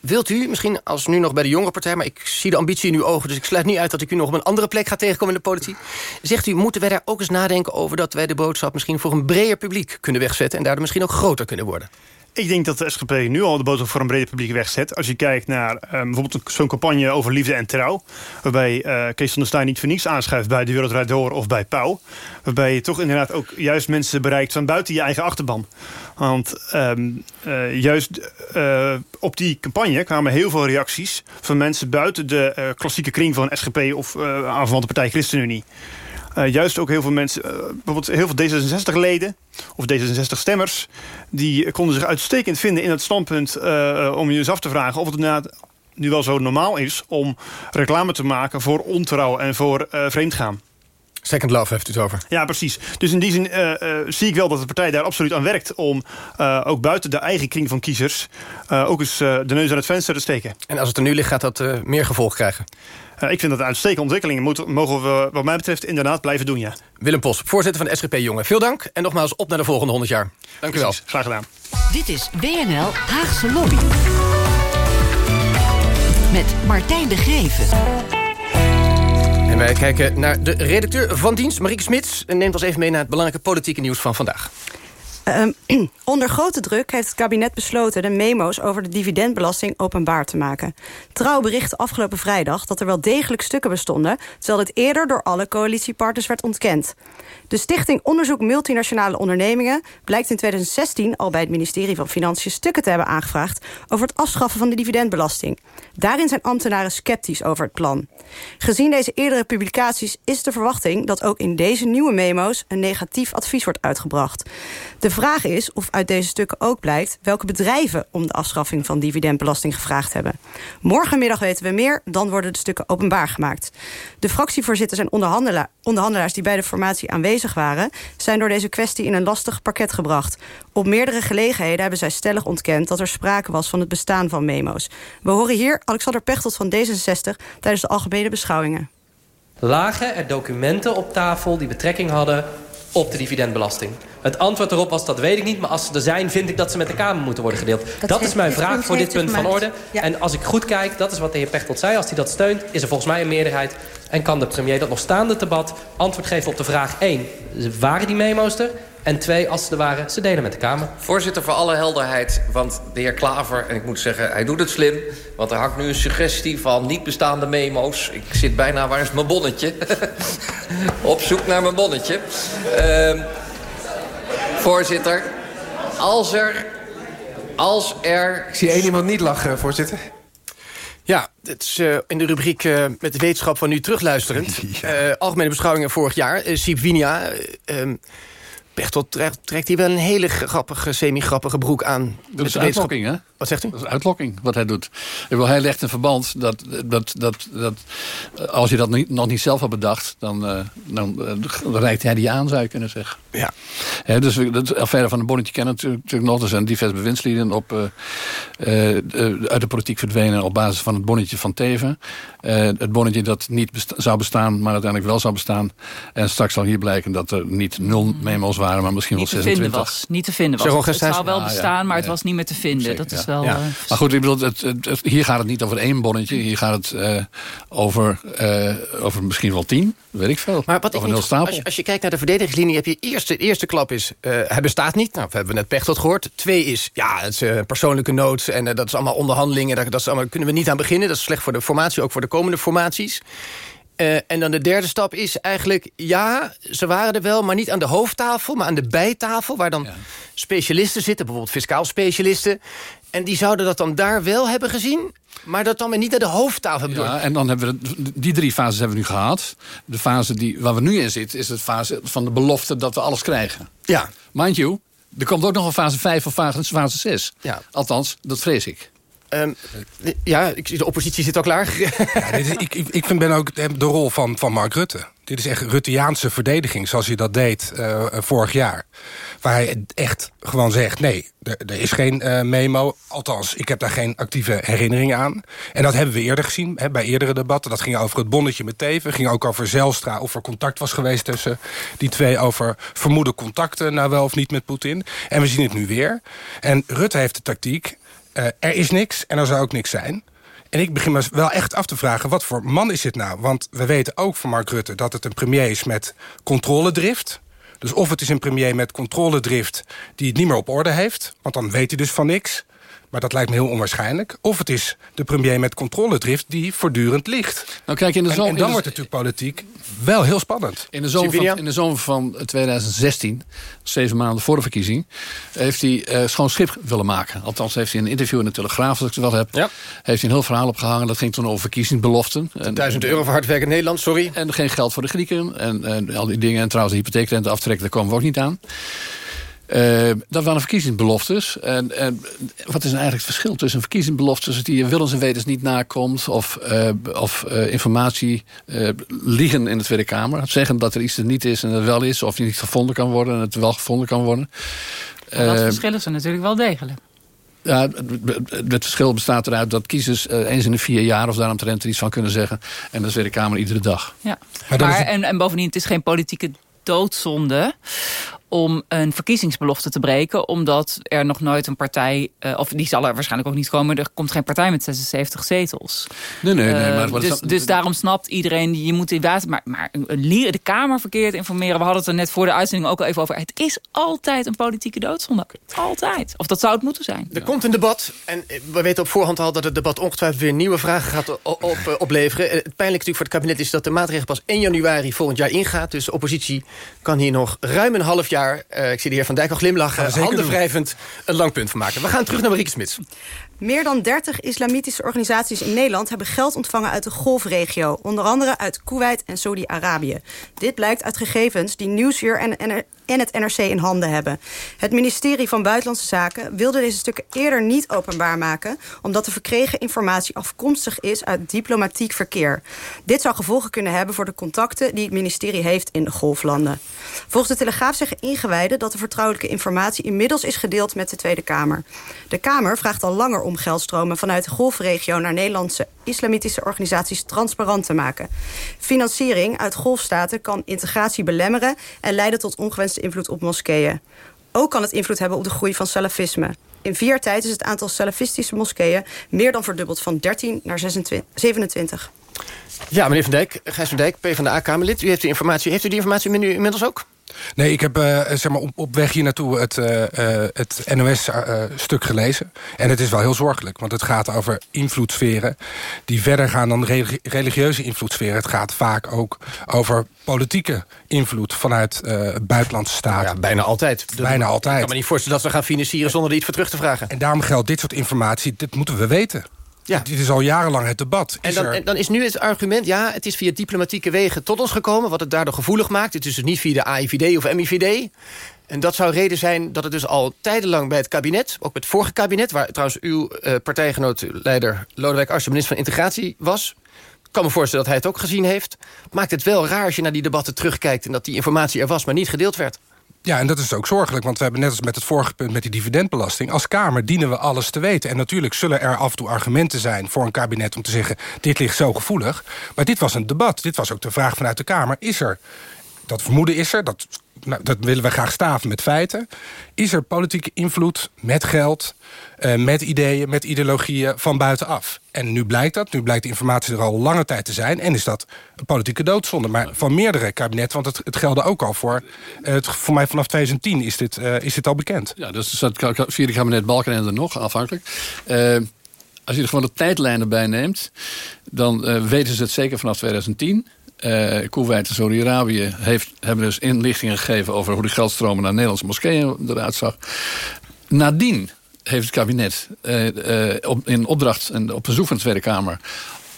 Wilt u, misschien als nu nog bij de jonge partij... maar ik zie de ambitie in uw ogen... dus ik sluit niet uit dat ik u nog op een andere plek ga tegenkomen in de politiek... zegt u, moeten wij daar ook eens nadenken over... dat wij de boodschap misschien voor een breder publiek kunnen wegzetten... en daardoor misschien ook groter kunnen worden? Ik denk dat de SGP nu al de boodschap voor een breder publiek wegzet. Als je kijkt naar uh, bijvoorbeeld zo'n campagne over liefde en trouw... waarbij uh, Kees van der Staaij niet voor niets aanschuift bij de Wereldrijd Door of bij Pauw... waarbij je toch inderdaad ook juist mensen bereikt van buiten je eigen achterban. Want um, uh, juist op die campagne kwamen heel veel reacties... van mensen buiten de klassieke kring van SGP of aanverwante partij ChristenUnie. Juist ook heel veel mensen, bijvoorbeeld heel veel D66-leden of D66-stemmers... die konden zich uitstekend vinden in het standpunt om je eens af te vragen... of het inderdaad nu wel zo normaal is om reclame te maken voor ontrouw en voor vreemdgaan. Second Love heeft u het over. Ja, precies. Dus in die zin uh, uh, zie ik wel dat de partij daar absoluut aan werkt... om uh, ook buiten de eigen kring van kiezers... ook eens de neus aan het venster te steken. En als het er nu ligt, gaat dat meer gevolg krijgen? Ik vind dat een uitstekende ontwikkeling. Moet, mogen we wat mij betreft inderdaad blijven doen, ja. Willem Pos, voorzitter van de SGP Jongen. Veel dank en nogmaals op naar de volgende 100 jaar. Dank u wel. Graag gedaan. Dit is WNL Haagse Lobby. Met Martijn de Greven. En wij kijken naar de redacteur van dienst, Marieke Smits... en neemt ons even mee naar het belangrijke politieke nieuws van vandaag. Um, onder grote druk heeft het kabinet besloten de memo's over de dividendbelasting openbaar te maken. Trouw berichtte afgelopen vrijdag dat er wel degelijk stukken bestonden, terwijl dit eerder door alle coalitiepartners werd ontkend. De Stichting Onderzoek Multinationale Ondernemingen blijkt in 2016 al bij het ministerie van Financiën stukken te hebben aangevraagd over het afschaffen van de dividendbelasting. Daarin zijn ambtenaren sceptisch over het plan. Gezien deze eerdere publicaties is de verwachting dat ook in deze nieuwe memo's een negatief advies wordt uitgebracht. De vraag is of uit deze stukken ook blijkt... welke bedrijven om de afschaffing van dividendbelasting gevraagd hebben. Morgenmiddag weten we meer, dan worden de stukken openbaar gemaakt. De fractievoorzitters en onderhandela onderhandelaars die bij de formatie aanwezig waren... zijn door deze kwestie in een lastig pakket gebracht. Op meerdere gelegenheden hebben zij stellig ontkend... dat er sprake was van het bestaan van memo's. We horen hier Alexander Pechtold van D66 tijdens de algemene beschouwingen. Lagen er documenten op tafel die betrekking hadden op de dividendbelasting? Het antwoord erop was, dat weet ik niet. Maar als ze er zijn, vind ik dat ze met de Kamer moeten worden gedeeld. Dat, is mijn vraag voor dit punt van orde. En als ik goed kijk, dat is wat de heer Pechtold zei. Als hij dat steunt, is er volgens mij een meerderheid. En kan de premier dat nog staande debat antwoord geven op de vraag 1. Waren die memo's er? En twee, als ze er waren, ze delen met de Kamer. Voorzitter, voor alle helderheid, want de heer Klaver... en ik moet zeggen, hij doet het slim... want er hangt nu een suggestie van niet bestaande memo's. Ik zit bijna, waar is mijn bonnetje? Op zoek naar mijn bonnetje. Uh, voorzitter, als er... Als er... Ik zie één iemand niet lachen, voorzitter. Ja, het is uh, in de rubriek uh, met de wetenschap van nu terugluisterend. Ja. Uh, algemene beschouwingen vorig jaar. Uh, Siep Winia... Ehm, Pechtold trekt, trekt hij wel een hele grappige, semi-grappige broek aan. Dat is uitlokking, hè? Wat zegt u? Dat is uitlokking, wat hij doet. Hij legt een verband dat, dat, dat, dat als je dat niet, nog niet zelf had bedacht... dan, uh, dan, dan reikt hij die aan, zou je kunnen zeggen. Ja. He, dus affaire van de bonnetje kennen natuurlijk, nog. Er zijn diverse bewindslieden op, uh, uit de politiek verdwenen... op basis van het bonnetje van Teven. het bonnetje dat niet besta zou bestaan, maar uiteindelijk wel zou bestaan. En straks zal hier blijken dat er niet nul memo's waren... maar misschien wel 26. Was, niet te vinden was. Het zou wel bestaan, ah, ja, maar het was niet meer te vinden. Zeker, dat is wel... Ja. maar goed, ik bedoel, het, het, het, hier gaat het niet over één bonnetje. Hier gaat het uh, over, uh, over misschien wel tien, weet ik veel. Maar wat over ik niet, als, je, als je kijkt naar de verdedigingslinie... heb je eerste, eerste klap is, uh, hij bestaat niet. Nou, we hebben net Pechtold gehoord. Twee is, ja, het is een persoonlijke nood... en dat is allemaal onderhandelingen. Daar, dat is allemaal, kunnen we niet aan beginnen. Dat is slecht voor de formatie, ook voor de komende formaties. Uh, en dan de derde stap is eigenlijk... ja, ze waren er wel, maar niet aan de hoofdtafel... maar aan de bijtafel, waar dan ja. specialisten zitten. Bijvoorbeeld fiscaal specialisten. En die zouden dat dan daar wel hebben gezien... maar dat dan weer niet naar de hoofdtafel hebben Ja, en dan hebben we... Die drie fases hebben we nu gehad. De fase die, waar we nu in zitten... is de fase van de belofte dat we alles krijgen. Ja. Mind you, er komt ook nog een fase 5 of fase, fase 6. Ja. Althans, dat vrees ik. Um, ja, de oppositie zit al klaar. Ja, dit is, ik, ik vind ben ook de rol van, van Mark Rutte. Dit is echt Rutteaanse verdediging, zoals hij dat deed uh, vorig jaar. Waar hij echt gewoon zegt, nee, er, is geen uh, memo. Althans, ik heb daar geen actieve herinnering aan. En dat hebben we eerder gezien, hè, bij eerdere debatten. Dat ging over het bonnetje met Teven. ging ook over Zelstra, of er contact was geweest tussen die twee... over vermoede contacten, nou wel of niet met Poetin. En we zien het nu weer. En Rutte heeft de tactiek... Uh, er is niks en er zou ook niks zijn. En ik begin me wel echt af te vragen, wat voor man is dit nou? Want we weten ook van Mark Rutte dat het een premier is met controledrift. Dus of het is een premier met controledrift die het niet meer op orde heeft... want dan weet hij dus van niks... Maar dat lijkt me heel onwaarschijnlijk. Of het is de premier met controledrift die voortdurend ligt. Nou, kijk, in de en, en, dan wordt het natuurlijk politiek wel heel spannend. In de zomer van, in de zomer van 2016, zeven maanden voor de verkiezing... heeft hij uh, schoon schip willen maken. Althans heeft hij een interview in de Telegraaf, als ik het wel heb... Ja. heeft hij een heel verhaal opgehangen. Dat ging toen over verkiezingsbeloften. Duizend euro voor hard werken in Nederland, sorry. En geen geld voor de Grieken. En, en al die dingen. En trouwens, de hypotheekrente aftrekken, daar komen we ook niet aan. Uh, dat waren verkiezingsbeloftes. En, en wat is nou eigenlijk het verschil tussen verkiezingsbeloftes... die je willens en wetens niet nakomt... of, uh, of uh, informatie liegen in de Tweede Kamer. Zeggen dat er iets er niet is en er wel is... of niet gevonden kan worden en het wel gevonden kan worden. dat verschil is er natuurlijk wel degelijk. Ja, het, verschil bestaat eruit dat kiezers eens in de vier jaar... of daaromtrent er iets van kunnen zeggen. En de Tweede Kamer iedere dag. Ja. Maar, maar en, en bovendien, het is geen politieke doodzonde om een verkiezingsbelofte te breken. Omdat er nog nooit een partij... Uh, of die zal er waarschijnlijk ook niet komen... er komt geen partij met 76 zetels. Nee, nee, nee. Uh, maar dus, dat, dus daarom snapt iedereen... je moet inderdaad maar, maar de Kamer verkeerd informeren. We hadden het er net voor de uitzending ook al even over. Het is altijd een politieke doodzonde. Altijd. Of dat zou het moeten zijn. Er ja. komt een debat. En we weten op voorhand al dat het debat ongetwijfeld weer nieuwe vragen gaat op, op, opleveren. Het pijnlijke natuurlijk voor het kabinet is dat de maatregel pas 1 januari volgend jaar ingaat. Dus de oppositie kan hier nog ruim een half jaar uh, ik zie de heer Van Dijk al glimlachen. Handen wrijvend een lang punt van maken. We gaan terug naar Marieke Smits. Meer dan 30 islamitische organisaties in Nederland... hebben geld ontvangen uit de golfregio. Onder andere uit Kuwait en Saudi-Arabië. Dit blijkt uit gegevens die Nieuwsuur en, en het NRC in handen hebben. Het ministerie van Buitenlandse Zaken wilde deze stukken eerder niet openbaar maken... omdat de verkregen informatie afkomstig is uit diplomatiek verkeer. Dit zou gevolgen kunnen hebben voor de contacten... die het ministerie heeft in de golflanden. Volgens de Telegraaf zeggen ingewijden dat de vertrouwelijke informatie... inmiddels is gedeeld met de Tweede Kamer. De Kamer vraagt al langer om geldstromen vanuit de golfregio... naar Nederlandse islamitische organisaties transparant te maken. Financiering uit golfstaten kan integratie belemmeren... en leiden tot ongewenste invloed op moskeeën. Ook kan het invloed hebben op de groei van salafisme. In vier jaar tijd is het aantal salafistische moskeeën... meer dan verdubbeld van 13 naar 26, 27. Ja, meneer Van Dijk, Gijs van Dijk, PvdA-Kamerlid. U heeft die informatie. Heeft u die informatie inmiddels ook? Nee, ik heb uh, zeg maar op, op weg hier naartoe het, uh, uh, het NOS-stuk gelezen. En het is wel heel zorgelijk, want het gaat over invloedssferen... die verder gaan dan religieuze invloedssferen. Het gaat vaak ook over politieke invloed vanuit buitenlandse staten. Ja, bijna altijd. Bijna altijd. Ik kan me niet voorstellen dat we gaan financieren zonder er iets voor terug te vragen. En daarom geldt dit soort informatie, dit moeten we weten. Ja. Dit is al jarenlang het debat. en, dan, en dan is nu het argument... ja, het is via diplomatieke wegen tot ons gekomen... wat het daardoor gevoelig maakt. Het is dus niet via de AIVD of MIVD. En dat zou reden zijn dat het dus al tijdenlang bij het kabinet... ook met het vorige kabinet, waar trouwens uw uh, partijgenoot... leider Lodewijk Asscher minister van Integratie was... Ik kan me voorstellen dat hij het ook gezien heeft. Maakt het wel raar als je naar die debatten terugkijkt... en dat die informatie er was, maar niet gedeeld werd. Ja, en dat is ook zorgelijk, want we hebben net als met het vorige punt... met die dividendbelasting, als Kamer dienen we alles te weten. En natuurlijk zullen er af en toe argumenten zijn voor een kabinet... om te zeggen, dit ligt zo gevoelig. Maar dit was een debat, dit was ook de vraag vanuit de Kamer. Is er, dat vermoeden is er, dat nou, dat willen we graag staven met feiten. Is er politieke invloed met geld, uh, met ideeën, met ideologieën van buitenaf? En nu blijkt dat, nu blijkt de informatie er al lange tijd te zijn... en is dat een politieke doodzonde. Maar van meerdere kabinetten, want het, het gelde ook al voor... Uh, het, voor mij vanaf 2010 is dit, uh, is dit al bekend. Ja, dus het vierde kabinet Balkenende nog, afhankelijk. als je er gewoon de tijdlijnen bij neemt... dan weten ze het zeker vanaf 2010... Uh, Kuwait en Saudi-Arabië hebben dus inlichtingen gegeven... over hoe de geldstromen naar Nederlandse moskeeën eruit zag. Nadien heeft het kabinet uh, uh, op, in opdracht en op bezoek van de Tweede Kamer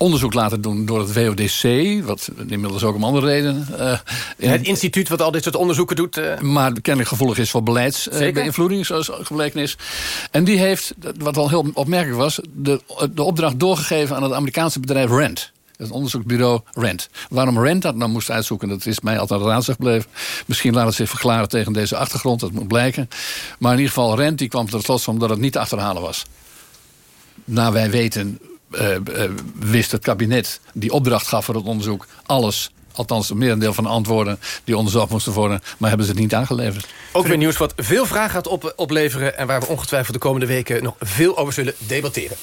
onderzoek laten doen door het WODC... wat inmiddels ook om andere redenen... Uh, het instituut wat al dit soort onderzoeken doet. Uh... Maar kennelijk gevoelig is voor beleidsbeïnvloeding, zoals gebleken is. En die heeft, wat al heel opmerkelijk was... de, de opdracht doorgegeven aan het Amerikaanse bedrijf Het onderzoeksbureau Rent. Waarom Rent dat nou moest uitzoeken, dat is mij altijd raadsel gebleven. Misschien laat het zich verklaren tegen deze achtergrond, dat moet blijken. Maar in ieder geval, Rent die kwam tot slot omdat het niet te achterhalen was. Nou, wij weten, uh, uh, wist het kabinet die opdracht gaf voor het onderzoek alles althans een merendeel van de antwoorden die onderzocht moesten worden... maar hebben ze het niet aangeleverd. Ook weer nieuws wat veel vragen gaat op, opleveren... en waar we ongetwijfeld de komende weken nog veel over zullen debatteren.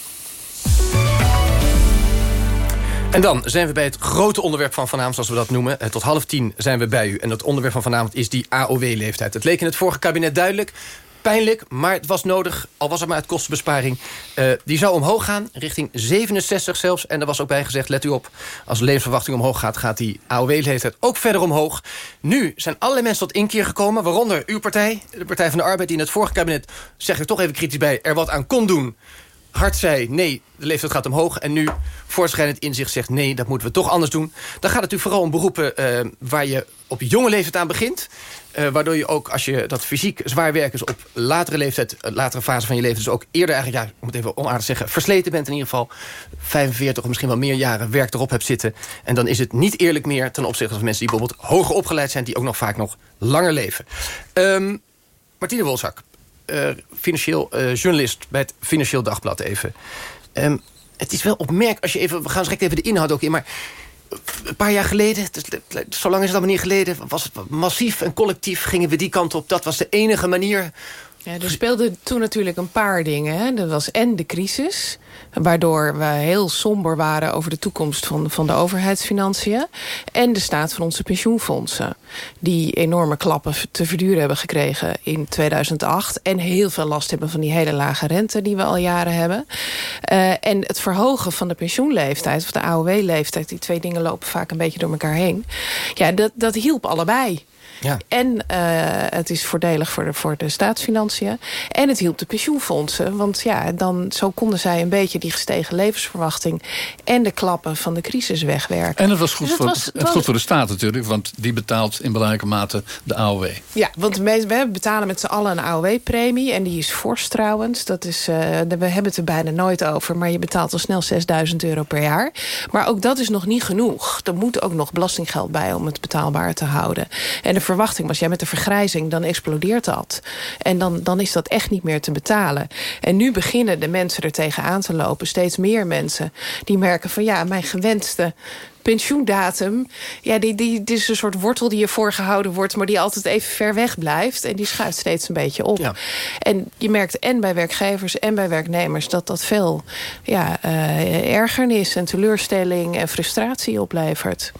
En dan zijn we bij het grote onderwerp van vanavond, zoals we dat noemen. Eh, tot half tien zijn we bij u. En dat onderwerp van vanavond is die AOW-leeftijd. Het leek in het vorige kabinet duidelijk. Pijnlijk, maar het was nodig, al was het maar uit kostenbesparing. Uh, die zou omhoog gaan, richting 67 zelfs. En er was ook bij gezegd, let u op, als de levensverwachting omhoog gaat... gaat die AOW-leeftijd ook verder omhoog. Nu zijn allerlei mensen tot inkeer gekomen, waaronder uw partij... de Partij van de Arbeid, die in het vorige kabinet, zeg ik toch even kritisch bij... er wat aan kon doen hard zei... nee, de leeftijd gaat omhoog... en nu voorschijnend inzicht zegt... nee, dat moeten we toch anders doen. Dan gaat het natuurlijk vooral om beroepen uh, waar je op jonge leeftijd aan begint. Uh, waardoor je ook, als je dat fysiek zwaar werk is... op latere leeftijd, uh, latere fase van je leven... dus ook eerder eigenlijk, ja, ik moet even onaardig zeggen... versleten bent in ieder geval 45 of misschien wel meer jaren werk erop hebt zitten. En dan is het niet eerlijk meer ten opzichte van mensen... die bijvoorbeeld hoger opgeleid zijn... die ook nog vaak nog langer leven. Um, Martine Wolzak, financieel uh, journalist bij het Financieel Dagblad even. Um, het is wel opmerkelijk, als je even, we gaan direct even de inhoud ook in, maar een paar jaar geleden, zo lang is het al niet geleden... was het massief en collectief gingen we die kant op. Dat was de enige manier ja, er speelden toen natuurlijk een paar dingen. Hè. Dat was en de crisis, waardoor we heel somber waren... over de toekomst van, van de overheidsfinanciën. En de staat van onze pensioenfondsen. Die enorme klappen te verduren hebben gekregen in 2008. En heel veel last hebben van die hele lage rente die we al jaren hebben. Uh, en het verhogen van de pensioenleeftijd, of de AOW-leeftijd... die twee dingen lopen vaak een beetje door elkaar heen. Ja, dat, dat hielp allebei. Ja. En uh, het is voordelig voor de, voor de staatsfinanciën. En het hielp de pensioenfondsen. Want ja, dan, zo konden zij een beetje die gestegen levensverwachting... en de klappen van de crisis wegwerken. En het was goed, Dus voor, was- het was- goed voor de staat natuurlijk... want die betaalt in belangrijke mate de AOW. Ja, want we betalen met z'n allen een AOW-premie. En die is fors trouwens. Dat is, eh, we hebben het er bijna nooit over. Maar je betaalt al snel 6000 euro per jaar. Maar ook dat is nog niet genoeg. Er moet ook nog belastinggeld bij om het betaalbaar te houden. En de verwachting was, ja, met de vergrijzing... dan explodeert dat. En dan, dan is dat echt niet meer te betalen. En nu beginnen de mensen er tegenaan te lopen. Steeds meer mensen die merken van... ja, mijn gewenste pensioendatum... ja, die, die, die is een soort wortel die je voorgehouden wordt... maar die altijd even ver weg blijft. En die schuift steeds een beetje op. En je merkt en bij werkgevers en bij werknemers... dat dat veel ja, eh, ergernis en teleurstelling en frustratie oplevert.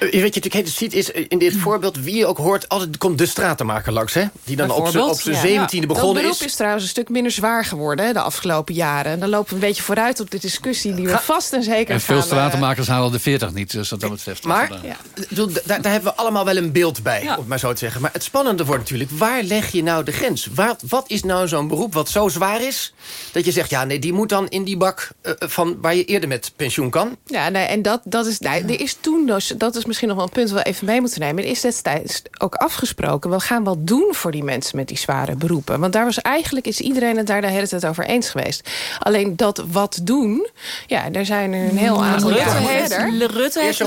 Eh, Weet je, natuurlijk ziet is eh, in dit voorbeeld wie je ook hoort, altijd komt de stratenmaker langs, hè? Die dan op zijn op zijn Ja. zeventiende Ja, begonnen dat is. beroep is trouwens een stuk minder zwaar geworden hè, de afgelopen jaren. En dan lopen we een beetje vooruit op de discussie die we vast en zeker En veel gaan, eh, stratenmakers halen de 40 niet, dus wat dat betreft. Maar dat, da- daar, daar hebben we allemaal wel een beeld bij, om het maar zo te zeggen. Maar het spannende wordt natuurlijk, waar leg je nou de grens? Waar, wat is nou zo'n beroep wat zo zwaar is... dat je zegt, ja, nee, die moet dan in die bak van waar je eerder met pensioen kan? Ja, nee, en dat, dat is, nee, er is toen, dus, dat is misschien nog wel een punt wat we even mee moeten nemen. Er is destijds ook afgesproken, we gaan wat doen voor die mensen met die zware beroepen. Want daar was eigenlijk, is iedereen het daar de hele tijd over eens geweest. Alleen dat wat doen, ja, daar zijn er een heel aantal Rutte heeft. Rutte heeft,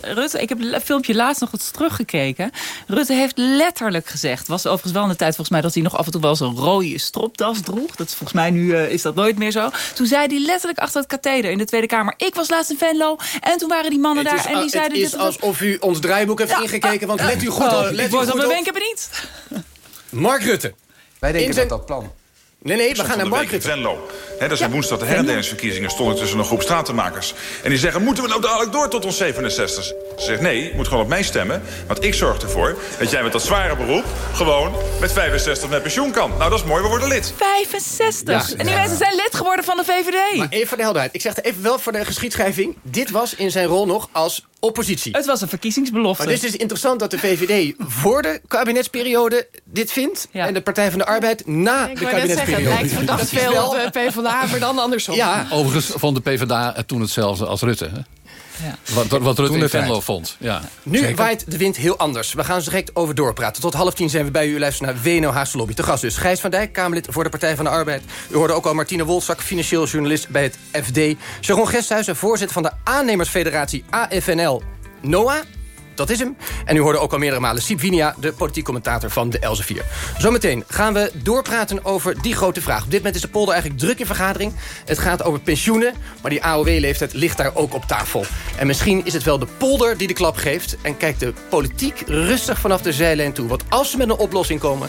Rutte, ik heb een filmpje laatst nog eens teruggekeken. Rutte heeft letterlijk gezegd, was overigens wel in de tijd volgens mij dat hij nog af en toe wel eens een rode stropdas droeg. Dat is volgens mij nu eh, is dat nooit meer zo. Toen zei hij letterlijk achter het katheder in de Tweede Kamer, ik was laatst in Venlo en toen waren die mannen Het daar is, en die het zeiden is alsof u ons draaiboek heeft Ja, ingekeken, want ah, let u goed op. ik Let u word op mijn niet. Mark Rutte. Wij denken zijn- dat dat plan... Nee, nee, we gaan naar Mark Rutte. Venlo. Hè, dat zijn woensdag de herdelingsverkiezingen. Stonden tussen een groep stratenmakers. En die zeggen, moeten we nou dadelijk door tot ons 67? Ze zegt, nee, je moet gewoon op mij stemmen. Want ik zorg ervoor dat jij met dat zware beroep... gewoon met 65 met pensioen kan. Nou, dat is mooi, we worden lid. 65. Ja. en die Ja. mensen zijn lid geworden van de VVD. Maar even voor de helderheid. Ik zeg er even wel voor de geschiedschrijving. Dit was in zijn rol nog als oppositie. Het was een verkiezingsbelofte. Maar dit is interessant dat de VVD voor de kabinetsperiode dit vindt... en de Partij van de Arbeid na Ik de wou net zeggen, het kabinetsperiode. lijkt verdacht veel op de PvdA, maar dan andersom. Ja, Overigens vond de PvdA het toen hetzelfde als Rutte. Hè? Wat, wat Rutte in de Venlo vond. Ja. Nu waait de wind heel anders. We gaan er direct over doorpraten. Tot half tien zijn we bij u. U luistert naar WNO Haagse Lobby. Te gast dus Gijs van Dijk, Kamerlid voor de Partij van de Arbeid. U hoorde ook al Martine Wolzak, financieel journalist bij het FD. Sharon Gesthuizen, voorzitter van de aannemersfederatie AFNL NOA. Dat is hem. En u hoorde ook al meerdere malen Siep Winia, de politiek commentator van de Elsevier. Zometeen gaan we doorpraten over die grote vraag. Op dit moment is de polder eigenlijk druk in vergadering. Het gaat over pensioenen, maar die AOW-leeftijd ligt daar ook op tafel. En misschien is het wel de polder die de klap geeft... en kijkt de politiek rustig vanaf de zijlijn toe. Want als ze met een oplossing komen...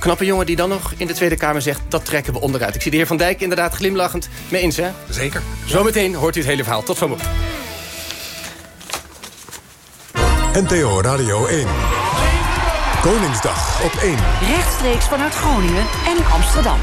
Knappe jongen die dan nog in de Tweede Kamer zegt... dat trekken we onderuit. Ik zie de heer Van Dijk inderdaad glimlachend mee eens, hè? Zeker. Zometeen hoort u het hele verhaal. Tot zometeen. NTO Radio 1. Koningsdag op 1. Rechtstreeks vanuit Groningen en Amsterdam.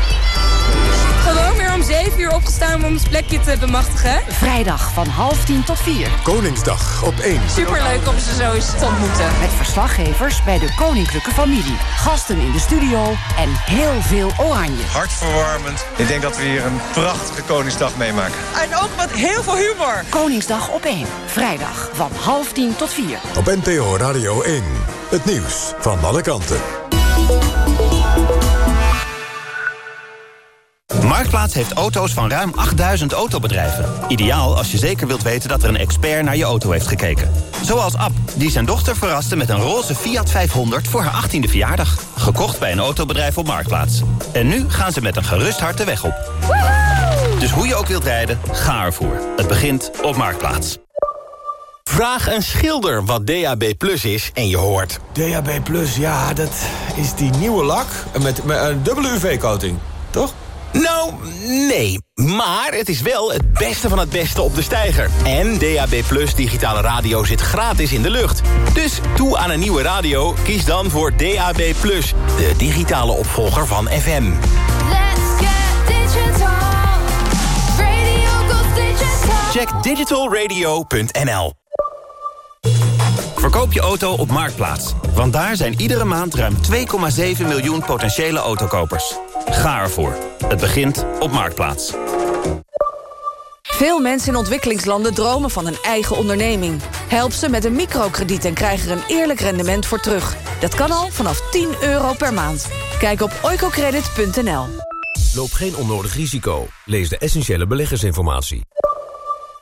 7 uur opgestaan om ons plekje te bemachtigen. Vrijdag van half tien tot vier. Koningsdag op 1. Superleuk om ze zo eens te ontmoeten. Met verslaggevers bij de koninklijke familie. Gasten in de studio en heel veel oranje. Hartverwarmend. Ik denk dat we hier een prachtige Koningsdag meemaken. En ook met heel veel humor. Koningsdag op 1. Vrijdag van half tien tot vier. Op NTO Radio 1. Het nieuws van alle kanten. Marktplaats heeft auto's van ruim 8000 autobedrijven. Ideaal als je zeker wilt weten dat er een expert naar je auto heeft gekeken. Zoals Ab, die zijn dochter verraste met een roze Fiat 500 voor haar 18e verjaardag. Gekocht bij een autobedrijf op Marktplaats. En nu gaan ze met een gerust hart de weg op. Dus hoe je ook wilt rijden, ga ervoor. Het begint op Marktplaats. Vraag een schilder wat DAB Plus is en je hoort. DAB Plus, ja, dat is die nieuwe lak met, met een dubbele UV-coating, toch? Nou, nee. Maar het is wel het beste van het beste op de steiger. En DAB Plus digitale radio zit gratis in de lucht. Dus toe aan een nieuwe radio, kies dan voor DAB Plus. De digitale opvolger van FM. Check digitalradio.nl Verkoop je auto op Marktplaats. Want daar zijn iedere maand ruim 2,7 miljoen potentiële autokopers. Ga ervoor. Het begint op Marktplaats. Veel mensen in ontwikkelingslanden dromen van een eigen onderneming. Help ze met een microkrediet en krijg er een eerlijk rendement voor terug. Dat kan al vanaf 10 euro per maand. Kijk op oicocredit.nl. Loop geen onnodig risico. Lees de essentiële beleggersinformatie.